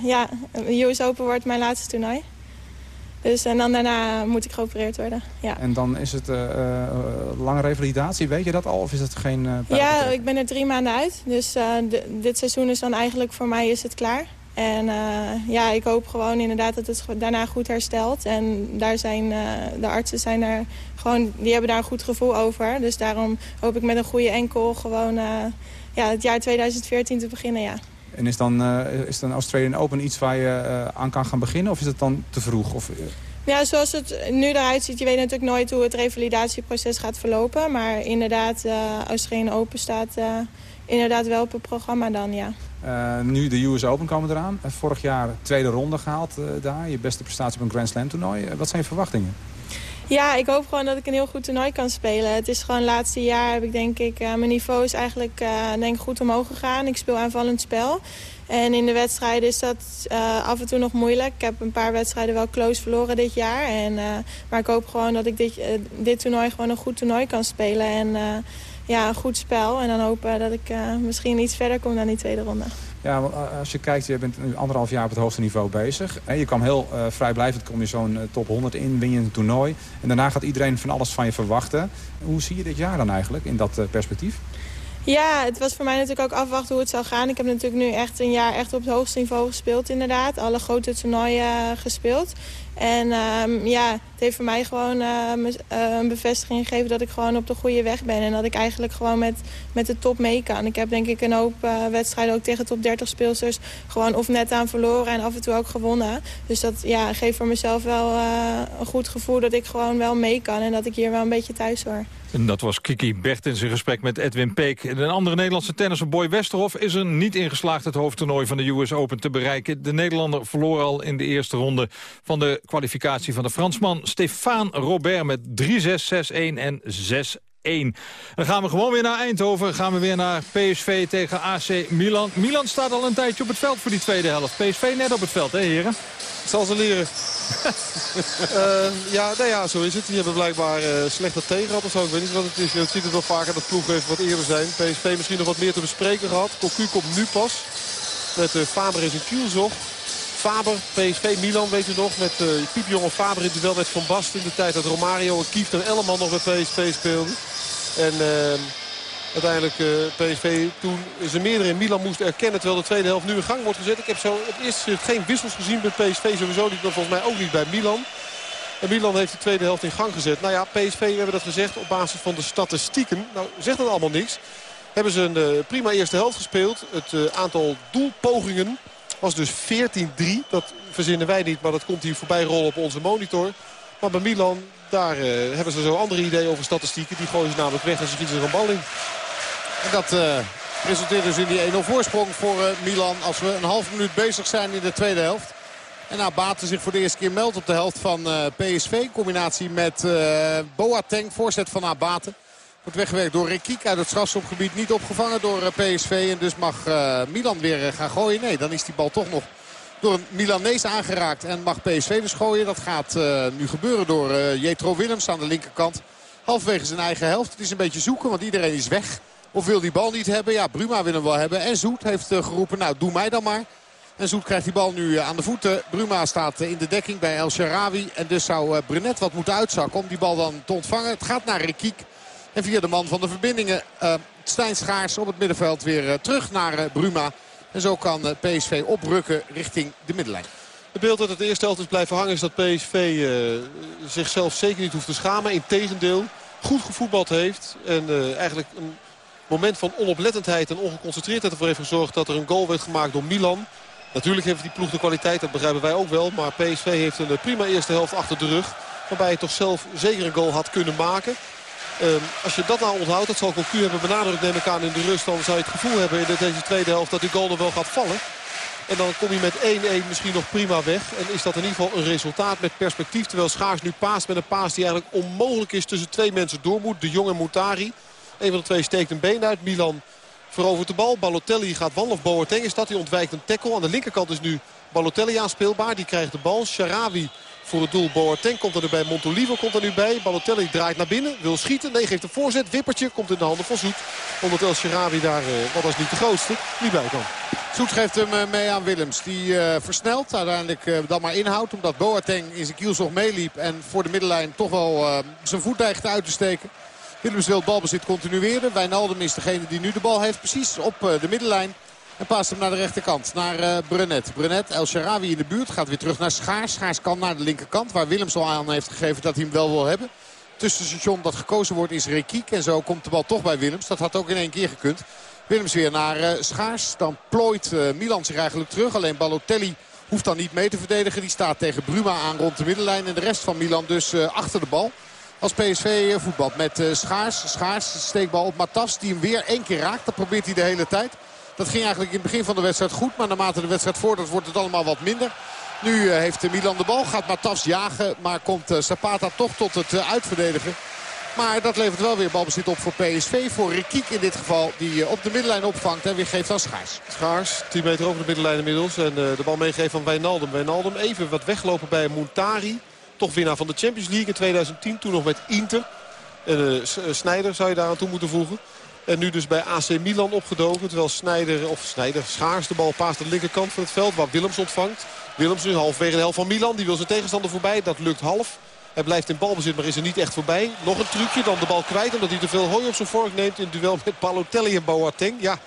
ja, US Open wordt mijn laatste toernooi. Dus, en dan daarna moet ik geopereerd worden. Ja. En dan is het uh, lange revalidatie, weet je dat al? Of is het geen uh, Ja, ik ben er drie maanden uit. Dus dit seizoen is dan eigenlijk voor mij is het klaar. En ja, ik hoop gewoon inderdaad dat het daarna goed herstelt. En daar zijn, de artsen zijn er gewoon, die hebben daar een goed gevoel over. Dus daarom hoop ik met een goede enkel gewoon ja, het jaar 2014 te beginnen, ja. En is dan, uh, is dan Australian Open iets waar je uh, aan kan gaan beginnen? Of is het dan te vroeg? Of, uh... Ja, zoals het nu eruit ziet, je weet natuurlijk nooit hoe het revalidatieproces gaat verlopen. Maar inderdaad, Australian Open staat inderdaad wel op het programma dan, ja. nu de US Open komen eraan. vorig jaar tweede ronde gehaald daar. Je beste prestatie op een Grand Slam toernooi. wat zijn je verwachtingen? Ja, ik hoop gewoon dat ik een heel goed toernooi kan spelen. Het is gewoon het laatste jaar heb ik denk ik... Uh, mijn niveau is eigenlijk uh, denk ik goed omhoog gegaan. Ik speel aanvallend spel. En in de wedstrijden is dat uh, af en toe nog moeilijk. Ik heb een paar wedstrijden wel close verloren dit jaar. En, maar ik hoop gewoon dat ik dit, dit toernooi gewoon een goed toernooi kan spelen. En ja, een goed spel. En dan hopen dat ik misschien iets verder kom dan die tweede ronde. Ja, want als je kijkt, je bent nu anderhalf jaar op het hoogste niveau bezig. Je kwam heel uh, vrijblijvend, kom je zo'n top 100 in, win je een toernooi. En daarna gaat iedereen van alles van je verwachten. Hoe zie je dit jaar dan eigenlijk in dat perspectief? Ja, het was voor mij natuurlijk ook afwachten hoe het zou gaan. Ik heb natuurlijk nu echt een jaar echt op het hoogste niveau gespeeld inderdaad. Alle grote toernooien gespeeld. En um, ja, het heeft voor mij gewoon uh, een bevestiging gegeven dat ik gewoon op de goede weg ben. En dat ik eigenlijk gewoon met, met de top mee kan. Ik heb denk ik een hoop uh, wedstrijden ook tegen top 30 speelsters gewoon of net aan verloren en af en toe ook gewonnen. Dus dat ja, geeft voor mezelf wel een goed gevoel dat ik gewoon wel mee kan. En dat ik hier wel een beetje thuis hoor. En dat was Kiki Bert in zijn gesprek met Edwin Peek. Een andere Nederlandse tennisser Boy Westerhof is er niet in geslaagd het hoofdtoernooi van de US Open te bereiken. De Nederlander verloor al in de eerste ronde van de kwalificatie van de Fransman Stéphane Robert met 3-6, 6-1 en 6 1. Dan gaan we gewoon weer naar Eindhoven. gaan we weer naar PSV tegen AC Milan. Milan staat al een tijdje op het veld voor die tweede helft. PSV net op het veld, hè heren? Zal ze leren. uh, ja, nee, ja, zo is het. Die hebben blijkbaar uh, slechter tegen gehad of zo. Ik weet niet wat het is. Je ziet het wel vaker dat ploegen even wat eerder zijn. PSV misschien nog wat meer te bespreken gehad. Cocu komt nu pas. Met uh, Faber is een Kielzog. PSV, Milan, weet u nog. Met uh, piepjonge Faber in duel met Van Basten. In de tijd dat Romario en Kieft en Elleman nog bij PSV speelden. En uh, uiteindelijk uh, PSV toen ze meerdere in Milan moest erkennen. Terwijl de tweede helft nu in gang wordt gezet. Ik heb zo het eerst geen wissels gezien bij PSV. Sowieso niet, maar volgens mij ook niet bij Milan. En Milan heeft de tweede helft in gang gezet. Nou ja, PSV, we hebben dat gezegd op basis van de statistieken. Nou, zegt dat allemaal niks. Hebben ze een prima eerste helft gespeeld. Het aantal doelpogingen was dus 14-3. Dat verzinnen wij niet, maar dat komt hier voorbij rollen op onze monitor. Maar bij Milan, daar uh, hebben ze zo andere ideeën over statistieken. Die gooien ze namelijk weg en ze schieten er een bal in. En dat uh, resulteert dus in die 1-0 voorsprong voor uh, Milan. Als we een half minuut bezig zijn in de tweede helft. En Abate zich voor de eerste keer meldt op de helft van PSV. In combinatie met Boateng, voorzet van Abate. Wordt weggewerkt door Rekiek uit het strafschopgebied. Niet opgevangen door PSV. En dus mag Milan weer gaan gooien. Nee, dan is die bal toch nog door een Milanees aangeraakt. En mag PSV dus gooien. Dat gaat nu gebeuren door Jetro Willems aan de linkerkant. Halfwege zijn eigen helft. Het is een beetje zoeken, want iedereen is weg. Of wil die bal niet hebben? Ja, Bruma wil hem wel hebben. En Zoet heeft geroepen, nou doe mij dan maar. En Zoet krijgt die bal nu eh, aan de voeten. Bruma staat eh, in de dekking bij El Sharawi. En dus zou eh, Brenet wat moeten uitzakken om die bal dan te ontvangen. Het gaat naar Rekiek. En via de man van de verbindingen uh, Stijn Schaars op het middenveld weer uh, terug naar uh, Bruma. En zo kan PSV oprukken richting de middenlijn. Het beeld dat het eerste helft is blijven hangen is dat PSV zichzelf zeker niet hoeft te schamen. Integendeel, goed gevoetbald heeft. En eigenlijk een moment van onoplettendheid en ongeconcentreerdheid ervoor heeft gezorgd dat er een goal werd gemaakt door Milan. Natuurlijk heeft die ploeg de kwaliteit, dat begrijpen wij ook wel. Maar PSV heeft een prima eerste helft achter de rug. Waarbij hij toch zelf zeker een goal had kunnen maken. Um, als je dat nou onthoudt, dat zal Cocu hebben benadrukt neem ik aan in de rust. Dan zou je het gevoel hebben in deze tweede helft dat die goal er wel gaat vallen. En dan kom je met 1-1 misschien nog prima weg. En is dat in ieder geval een resultaat met perspectief. Terwijl Schaars nu paast met een paas die eigenlijk onmogelijk is tussen twee mensen door moet. De Jong en Moutari. Een van de twee steekt een been uit. Milan verovert de bal. Balotelli gaat wandelen of Boateng is dat. Die ontwijkt een tackle. Aan de linkerkant is nu Balotelli aanspeelbaar. Die krijgt de bal. Sharawi voor het doel. Boateng komt er nu bij. Montolivo komt er nu bij. Balotelli draait naar binnen. Wil schieten. Nee, geeft een voorzet. Wippertje komt in de handen van Zoet. Omdat El daar, uh, wat was niet de grootste, niet bij kan. Zoet geeft hem uh, mee aan Willems. Die uh, versnelt. Uiteindelijk dan maar inhoudt. Omdat Boateng in zijn kielzog meeliep. En voor de middenlijn toch wel zijn voet dreigt uit te steken. Willems wil het balbezit continueren. Wijnaldum is degene die nu de bal heeft. Precies op de middenlijn. En paast hem naar de rechterkant, naar uh, Brenet. Brenet, El Sharawi in de buurt, gaat weer terug naar Schaars. Schaars kan naar de linkerkant, waar Willems al aan heeft gegeven dat hij hem wel wil hebben. Tussenstation dat gekozen wordt is Rekiek. En zo komt de bal toch bij Willems. Dat had ook in één keer gekund. Willems weer naar uh, Schaars. Dan plooit uh, Milan zich eigenlijk terug. Alleen Balotelli hoeft dan niet mee te verdedigen. Die staat tegen Bruma aan rond de middenlijn. En de rest van Milan dus achter de bal. Als PSV voetbal met Schaars. Schaars steekbal op Matas die hem weer één keer raakt. Dat probeert hij de hele tijd. Dat ging eigenlijk in het begin van de wedstrijd goed. Maar naarmate de wedstrijd voordat wordt het allemaal wat minder. Nu heeft Milan de bal. Gaat Matas jagen. Maar komt Zapata toch tot het uitverdedigen. Maar dat levert wel weer balbezit op voor PSV. Voor Rikiek in dit geval. Die op de middenlijn opvangt en weer geeft aan Schaars. Schaars, 10 meter over de middenlijn inmiddels. En de bal meegeeft van Wijnaldum. Wijnaldum even wat weggelopen bij Montari. Toch winnaar van de Champions League in 2010. Toen nog met Inter. En uh, Snijder zou je daar aan toe moeten voegen. En nu dus bij AC Milan opgedoken. Terwijl Snijder, of Snijder Schaars de bal paast aan de linkerkant van het veld. Waar Willems ontvangt. Willems nu halfwege de helft van Milan. Die wil zijn tegenstander voorbij. Dat lukt half. Hij blijft in balbezit, maar is er niet echt voorbij. Nog een trucje, dan de bal kwijt. Omdat hij te veel hooi op zijn vork neemt in het duel met Balotelli en Boateng. Ja,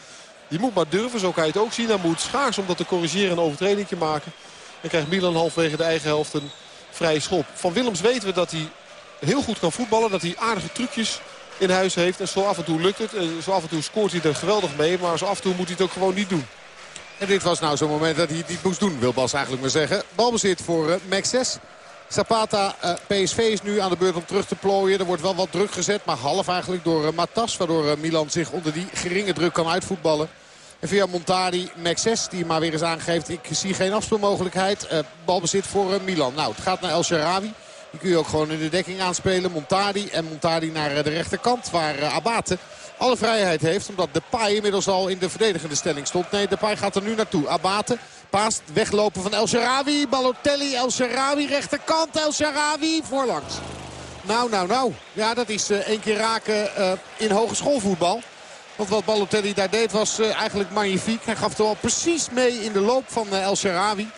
je moet maar durven, zo kan je het ook zien. Hij moet Schaars om dat te corrigeren een overtreding maken. Dan krijgt Milan halfwege de eigen helft een vrije schop. Van Willems weten we dat hij heel goed kan voetballen. Dat hij aardige trucjes in huis heeft. En zo af en toe lukt het. Zo af en toe scoort hij er geweldig mee. Maar zo af en toe moet hij het ook gewoon niet doen. En dit was nou zo'n moment dat hij het niet moest doen, wil Bas eigenlijk maar zeggen. Balbezit voor uh, Max 6. Zapata, uh, PSV is nu aan de beurt om terug te plooien. Er wordt wel wat druk gezet, maar half eigenlijk door uh, Matas. Waardoor uh, Milan zich onder die geringe druk kan uitvoetballen. En via Montari, Max 6, die maar weer eens aangeeft. Ik zie geen afspeelmogelijkheid. balbezit voor Milan. Nou, het gaat naar El Sharawi. Die kun je ook gewoon in de dekking aanspelen. Montari en Montari naar de rechterkant waar Abate alle vrijheid heeft. Omdat Depay inmiddels al in de verdedigende stelling stond. Nee, Depay gaat er nu naartoe. Abate paast weglopen van El Sharawi. Balotelli, El Sharawi, rechterkant. El Sharawi voorlangs. Nou, nou, nou. Ja, dat is uh, één keer raken in hogeschoolvoetbal. Want wat Balotelli daar deed was eigenlijk magnifiek. Hij gaf er al precies mee in de loop van El Sharawi.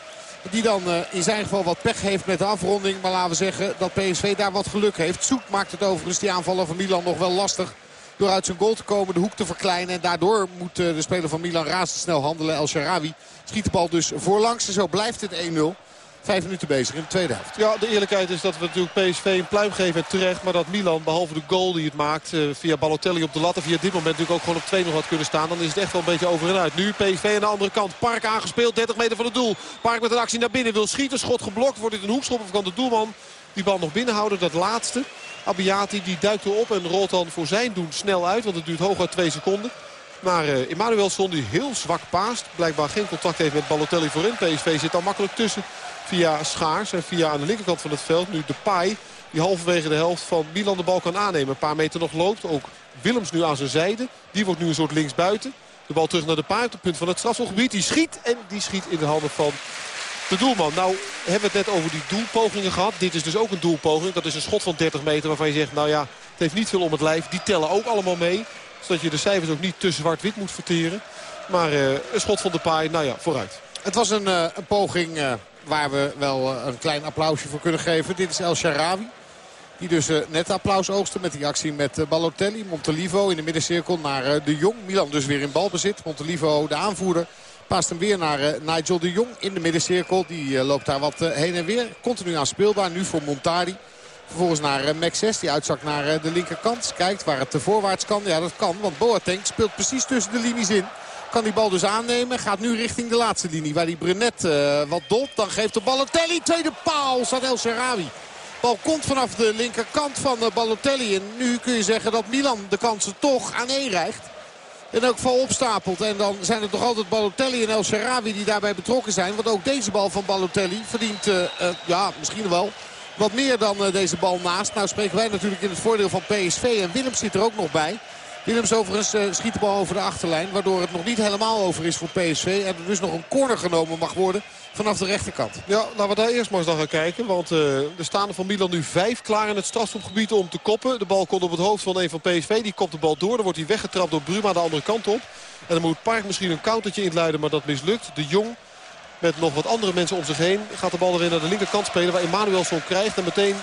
Die dan uh, in zijn geval wat pech heeft met de afronding. Maar laten we zeggen dat PSV daar wat geluk heeft. Zoek maakt het overigens die aanvallen van Milan nog wel lastig. Door uit zijn goal te komen, de hoek te verkleinen. En daardoor moet uh, de speler van Milan razendsnel handelen. El Sharawi schiet de bal dus voorlangs. En zo blijft het 1-0. Vijf minuten bezig in de tweede helft. Ja, de eerlijkheid is dat we natuurlijk PSV een pluim geven en terecht. Maar dat Milan, behalve de goal die het maakt uh, via Balotelli op de lat... en via dit moment natuurlijk ook gewoon op 2 nog had kunnen staan... dan is het echt wel een beetje over en uit. Nu PSV aan de andere kant. Park aangespeeld, 30 meter van het doel. Park met een actie naar binnen, wil schieten. Schot geblokt, wordt dit een hoekschop of kan de doelman die bal nog binnenhouden. Dat laatste. Abiati die duikt erop en rolt dan voor zijn doen snel uit. Want het duurt hooguit 2 seconden. Maar uh, Emmanuelson die heel zwak paast. Blijkbaar geen contact heeft met Balotelli voorin. PSV zit al makkelijk tussen via Schaars. En via aan de linkerkant van het veld nu de Pai. Die halverwege de helft van Milan de bal kan aannemen. Een paar meter nog loopt. Ook Willems nu aan zijn zijde. Die wordt nu een soort linksbuiten. De bal terug naar de Pai op het punt van het strafselgebied. Die schiet en die schiet in de handen van de doelman. Nou hebben we het net over die doelpogingen gehad. Dit is dus ook een doelpoging. Dat is een schot van 30 meter waarvan je zegt... nou ja, het heeft niet veel om het lijf. Die tellen ook allemaal mee. Zodat je de cijfers ook niet te zwart-wit moet verteren. Maar uh, een schot van de paai, nou ja, vooruit. Het was een, een poging uh, waar we wel uh, een klein applausje voor kunnen geven. Dit is El Sharawi. Die dus net applaus oogste met die actie met Balotelli. Montelivo in de middencirkel naar De Jong. Milan dus weer in balbezit. Montelivo de aanvoerder. Paast hem weer naar Nigel De Jong in de middencirkel. Die loopt daar wat heen en weer. Continu aan speelbaar. Nu voor Montari. Vervolgens naar Max 6 die uitzakt naar de linkerkant. Kijkt waar het voorwaarts kan. Ja dat kan want Boateng speelt precies tussen de linies in. Kan die bal dus aannemen. Gaat nu richting de laatste linie waar die Brenet uh, wat dolt. Dan geeft de Balotelli. Tweede paal staat El Sharawi. Bal komt vanaf de linkerkant van Balotelli. En nu kun je zeggen dat Milan de kansen toch aan één rijgt. En ook geval opstapelt. En dan zijn het toch altijd Balotelli en El Sharawi die daarbij betrokken zijn. Want ook deze bal van Balotelli verdient, uh, ja misschien wel, wat meer dan deze bal naast. Nou spreken wij natuurlijk in het voordeel van PSV. En Willems zit er ook nog bij. Willems overigens uh, schiet de bal over de achterlijn. Waardoor het nog niet helemaal over is voor PSV. En er dus nog een corner genomen mag worden vanaf de rechterkant. Ja, laten we daar eerst maar eens naar gaan kijken. Want uh, er staan er van Milan nu vijf klaar in het strafschopgebied om te koppen. De bal komt op het hoofd van een van PSV. Die kopt de bal door. Dan wordt hij weggetrapt door Bruma de andere kant op. En dan moet Park misschien een countertje inluiden, maar dat mislukt. De Jong met nog wat andere mensen om zich heen gaat de bal weer naar de linkerkant spelen. Waar Emanuelson krijgt en meteen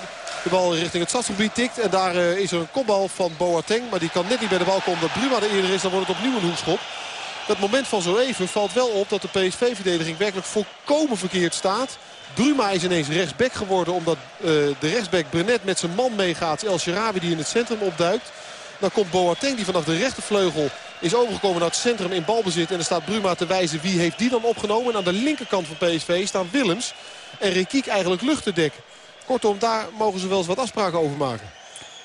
de bal richting het stadsgebied tikt. En daar uh, is er een kopbal van Boateng. Maar die kan net niet bij de bal komen omdat Bruma er eerder is. Dan wordt het opnieuw een hoekschop. Dat moment van zo even valt wel op dat de PSV-verdediging werkelijk volkomen verkeerd staat. Bruma is ineens rechtsback geworden omdat uh, de rechtsback Brenet met zijn man meegaat. El Sharawi die in het centrum opduikt. Dan komt Boateng die vanaf de rechtervleugel is overgekomen naar het centrum in balbezit. En er staat Bruma te wijzen wie heeft die dan opgenomen. En aan de linkerkant van PSV staan Willems en Rekiek eigenlijk lucht te dekken. Kortom, daar mogen ze wel eens wat afspraken over maken.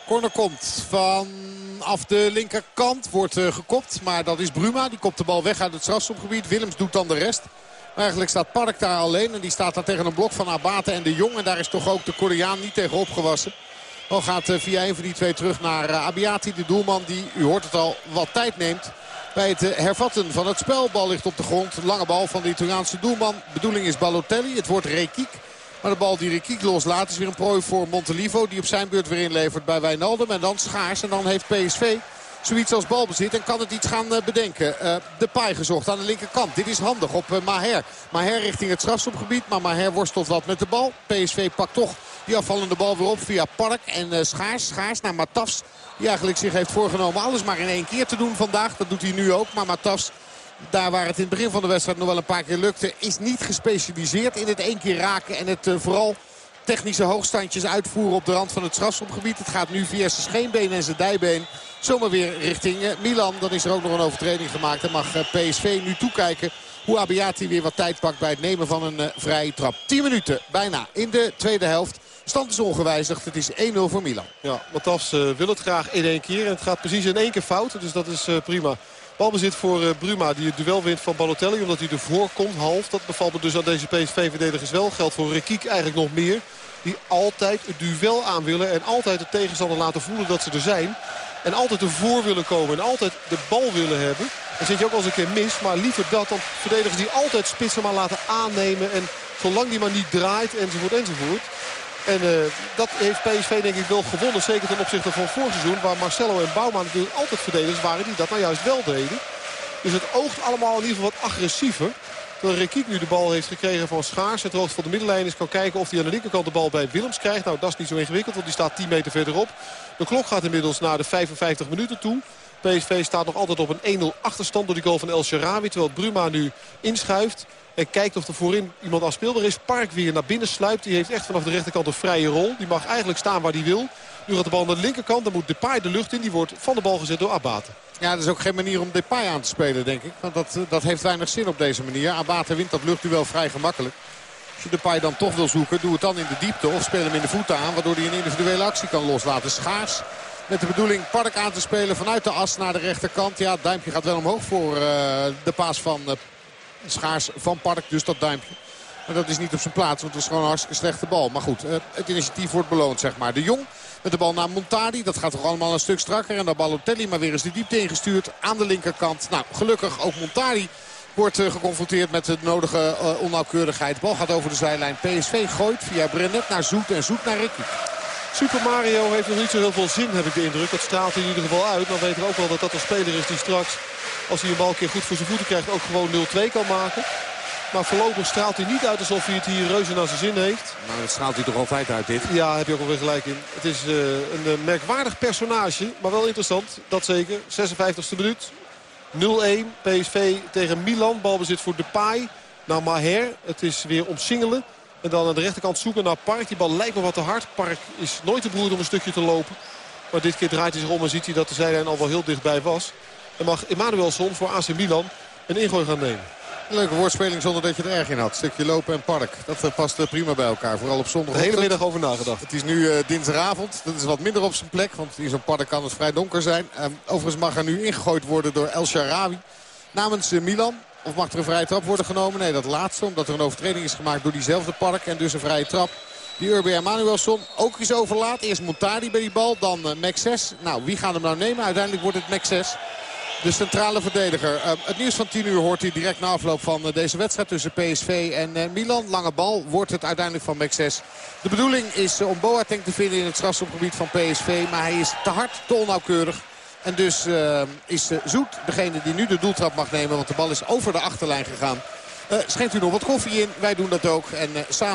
Corner komt vanaf de linkerkant. Wordt uh, gekopt, maar dat is Bruma. Die kopt de bal weg uit het strafstopgebied. Willems doet dan de rest. Eigenlijk staat Park daar alleen. En die staat daar tegen een blok van Abate en de Jong. En daar is toch ook de Koreaan niet tegen opgewassen. Al gaat uh, via een van die twee terug naar uh, Abiati. De doelman die, u hoort het al, wat tijd neemt bij het hervatten van het spel. Bal ligt op de grond. Lange bal van de Italiaanse doelman. Bedoeling is Balotelli. Het wordt Rekiek. Maar de bal die Rekiek loslaat is weer een prooi voor Montelivo. Die op zijn beurt weer inlevert bij Wijnaldum. En dan schaars. En dan heeft PSV zoiets als balbezit. En kan het iets gaan bedenken. De paai gezocht aan de linkerkant. Dit is handig op Maher. Maher richting het strafstopgebied. Maar Maher worstelt wat met de bal. PSV pakt toch die afvallende bal weer op via Park. En uh, Schaars, Schaars naar Matafs. Die eigenlijk zich heeft voorgenomen alles maar in één keer te doen vandaag. Dat doet hij nu ook. Maar Matafs daar waar het in het begin van de wedstrijd nog wel een paar keer lukte... is niet gespecialiseerd in het één keer raken en het uh, vooral technische hoogstandjes uitvoeren op de rand van het strafschopgebied. Het gaat nu via zijn scheenbeen en zijn dijbeen zomaar weer richting uh, Milan. Dan is er ook nog een overtreding gemaakt. En mag PSV nu toekijken hoe Abiati weer wat tijd pakt bij het nemen van een vrije trap. 10 minuten bijna in de tweede helft. Stand is ongewijzigd. Het is 1-0 voor Milan. Ja, Matas wil het graag in één keer. En het gaat precies in één keer fout. Dus dat is prima. Balbezit voor uh, Bruma die het duel wint van Balotelli. Omdat hij ervoor komt, half. Dat bevalt me dus aan deze PSV-verdedigers wel. Geldt voor Rekiek eigenlijk nog meer. Die altijd het duel aan willen. En altijd de tegenstander laten voelen dat ze er zijn. En altijd ervoor willen komen. En altijd de bal willen hebben. Dan zit je ook als een keer mis. Maar liever dat dan verdedigers die altijd spitsen maar laten aannemen. En zolang die maar niet draait enzovoort enzovoort. En uh, dat heeft PSV denk ik wel gewonnen. Zeker ten opzichte van vorig seizoen. Waar Marcelo en Bouwman natuurlijk altijd verdedigers waren die dat nou juist wel deden. Dus het oogt allemaal in ieder geval wat agressiever. Terwijl Rekiek nu de bal heeft gekregen van Schaars. Het hoogte van de middenlijn is kan kijken of hij aan de linkerkant de bal bij Willems krijgt. Nou dat is niet zo ingewikkeld want die staat 10 meter verderop. De klok gaat inmiddels naar de 55 minuten toe. PSV staat nog altijd op een 1-0 achterstand door die goal van El Sharawi. Terwijl Bruma nu inschuift. En kijkt of er voorin iemand afspeelbaar is. Park weer naar binnen sluipt. Die heeft echt vanaf de rechterkant een vrije rol. Die mag eigenlijk staan waar hij wil. Nu gaat de bal naar de linkerkant. Dan moet Depay de lucht in. Die wordt van de bal gezet door Abate. Ja, dat is ook geen manier om Depay aan te spelen, denk ik. Want dat, dat heeft weinig zin op deze manier. Abate wint dat luchtduel vrij gemakkelijk. Als je Depay dan toch wil zoeken, doe het dan in de diepte. Of speel hem in de voeten aan, waardoor hij een individuele actie kan loslaten. Schaars met de bedoeling Park aan te spelen vanuit de as naar de rechterkant. Ja, het duimpje gaat wel omhoog voor uh, de paas van uh, Schaars van Park. Dus dat duimpje. Maar dat is niet op zijn plaats, want het is gewoon een hartstikke slechte bal. Maar goed, uh, het initiatief wordt beloond, zeg maar. De Jong met de bal naar Montadi. Dat gaat toch allemaal een stuk strakker. En dan Balotelli maar weer eens de diepte ingestuurd aan de linkerkant. Nou, gelukkig ook Montadi wordt uh, geconfronteerd met de nodige uh, onnauwkeurigheid. Bal gaat over de zijlijn. PSV gooit via Brennet naar Zoet en Zoet naar Ricky. Super Mario heeft nog niet zo heel veel zin, heb ik de indruk. Dat straalt in ieder geval uit. Dan weten we ook wel dat dat een speler is die straks, als hij een bal een keer goed voor zijn voeten krijgt, ook gewoon 0-2 kan maken. Maar voorlopig straalt hij niet uit alsof hij het hier reuze naar zijn zin heeft. Nou, dat straalt hij toch altijd uit dit. Ja, heb je ook alweer gelijk in. Het is uh, een uh, merkwaardig personage, maar wel interessant. Dat zeker. 56e minuut. 0-1. PSV tegen Milan. Balbezit voor Depay. Nou, Maher. Het is weer omsingelen. En dan aan de rechterkant zoeken naar Park. Die bal lijkt me wat te hard. Park is nooit te beroerd om een stukje te lopen. Maar dit keer draait hij zich om en ziet hij dat de zijlijn al wel heel dichtbij was. En mag Emanuelson voor AC Milan een ingooi gaan nemen. Een leuke woordspeling zonder dat je er erg in had. Stukje lopen en park. Dat past prima bij elkaar. Vooral op zondag. De hele middag over nagedacht. Het is nu uh, dinsdagavond. Dat is wat minder op zijn plek. Want in zo'n park kan het vrij donker zijn. Uh, overigens mag er nu ingegooid worden door El Sharawi. Namens uh, Milan. Of mag er een vrije trap worden genomen? Nee, dat laatste. Omdat er een overtreding is gemaakt door diezelfde park. En dus een vrije trap. Die Urbi Emanuelson ook is overlaat. Eerst Montari bij die bal. Dan Max 6. Nou, wie gaat hem nou nemen? Uiteindelijk wordt het Max 6. De centrale verdediger. Uh, het nieuws van 10 uur hoort hij direct na afloop van uh, deze wedstrijd tussen PSV en uh, Milan. Lange bal wordt het uiteindelijk van Maxes. De bedoeling is om Boateng te vinden in het strafschopgebied van PSV. Maar hij is te hard, te onnauwkeurig. En dus is Zoet degene die nu de doeltrap mag nemen. Want de bal is over de achterlijn gegaan. schenkt u nog wat koffie in. Wij doen dat ook. En samen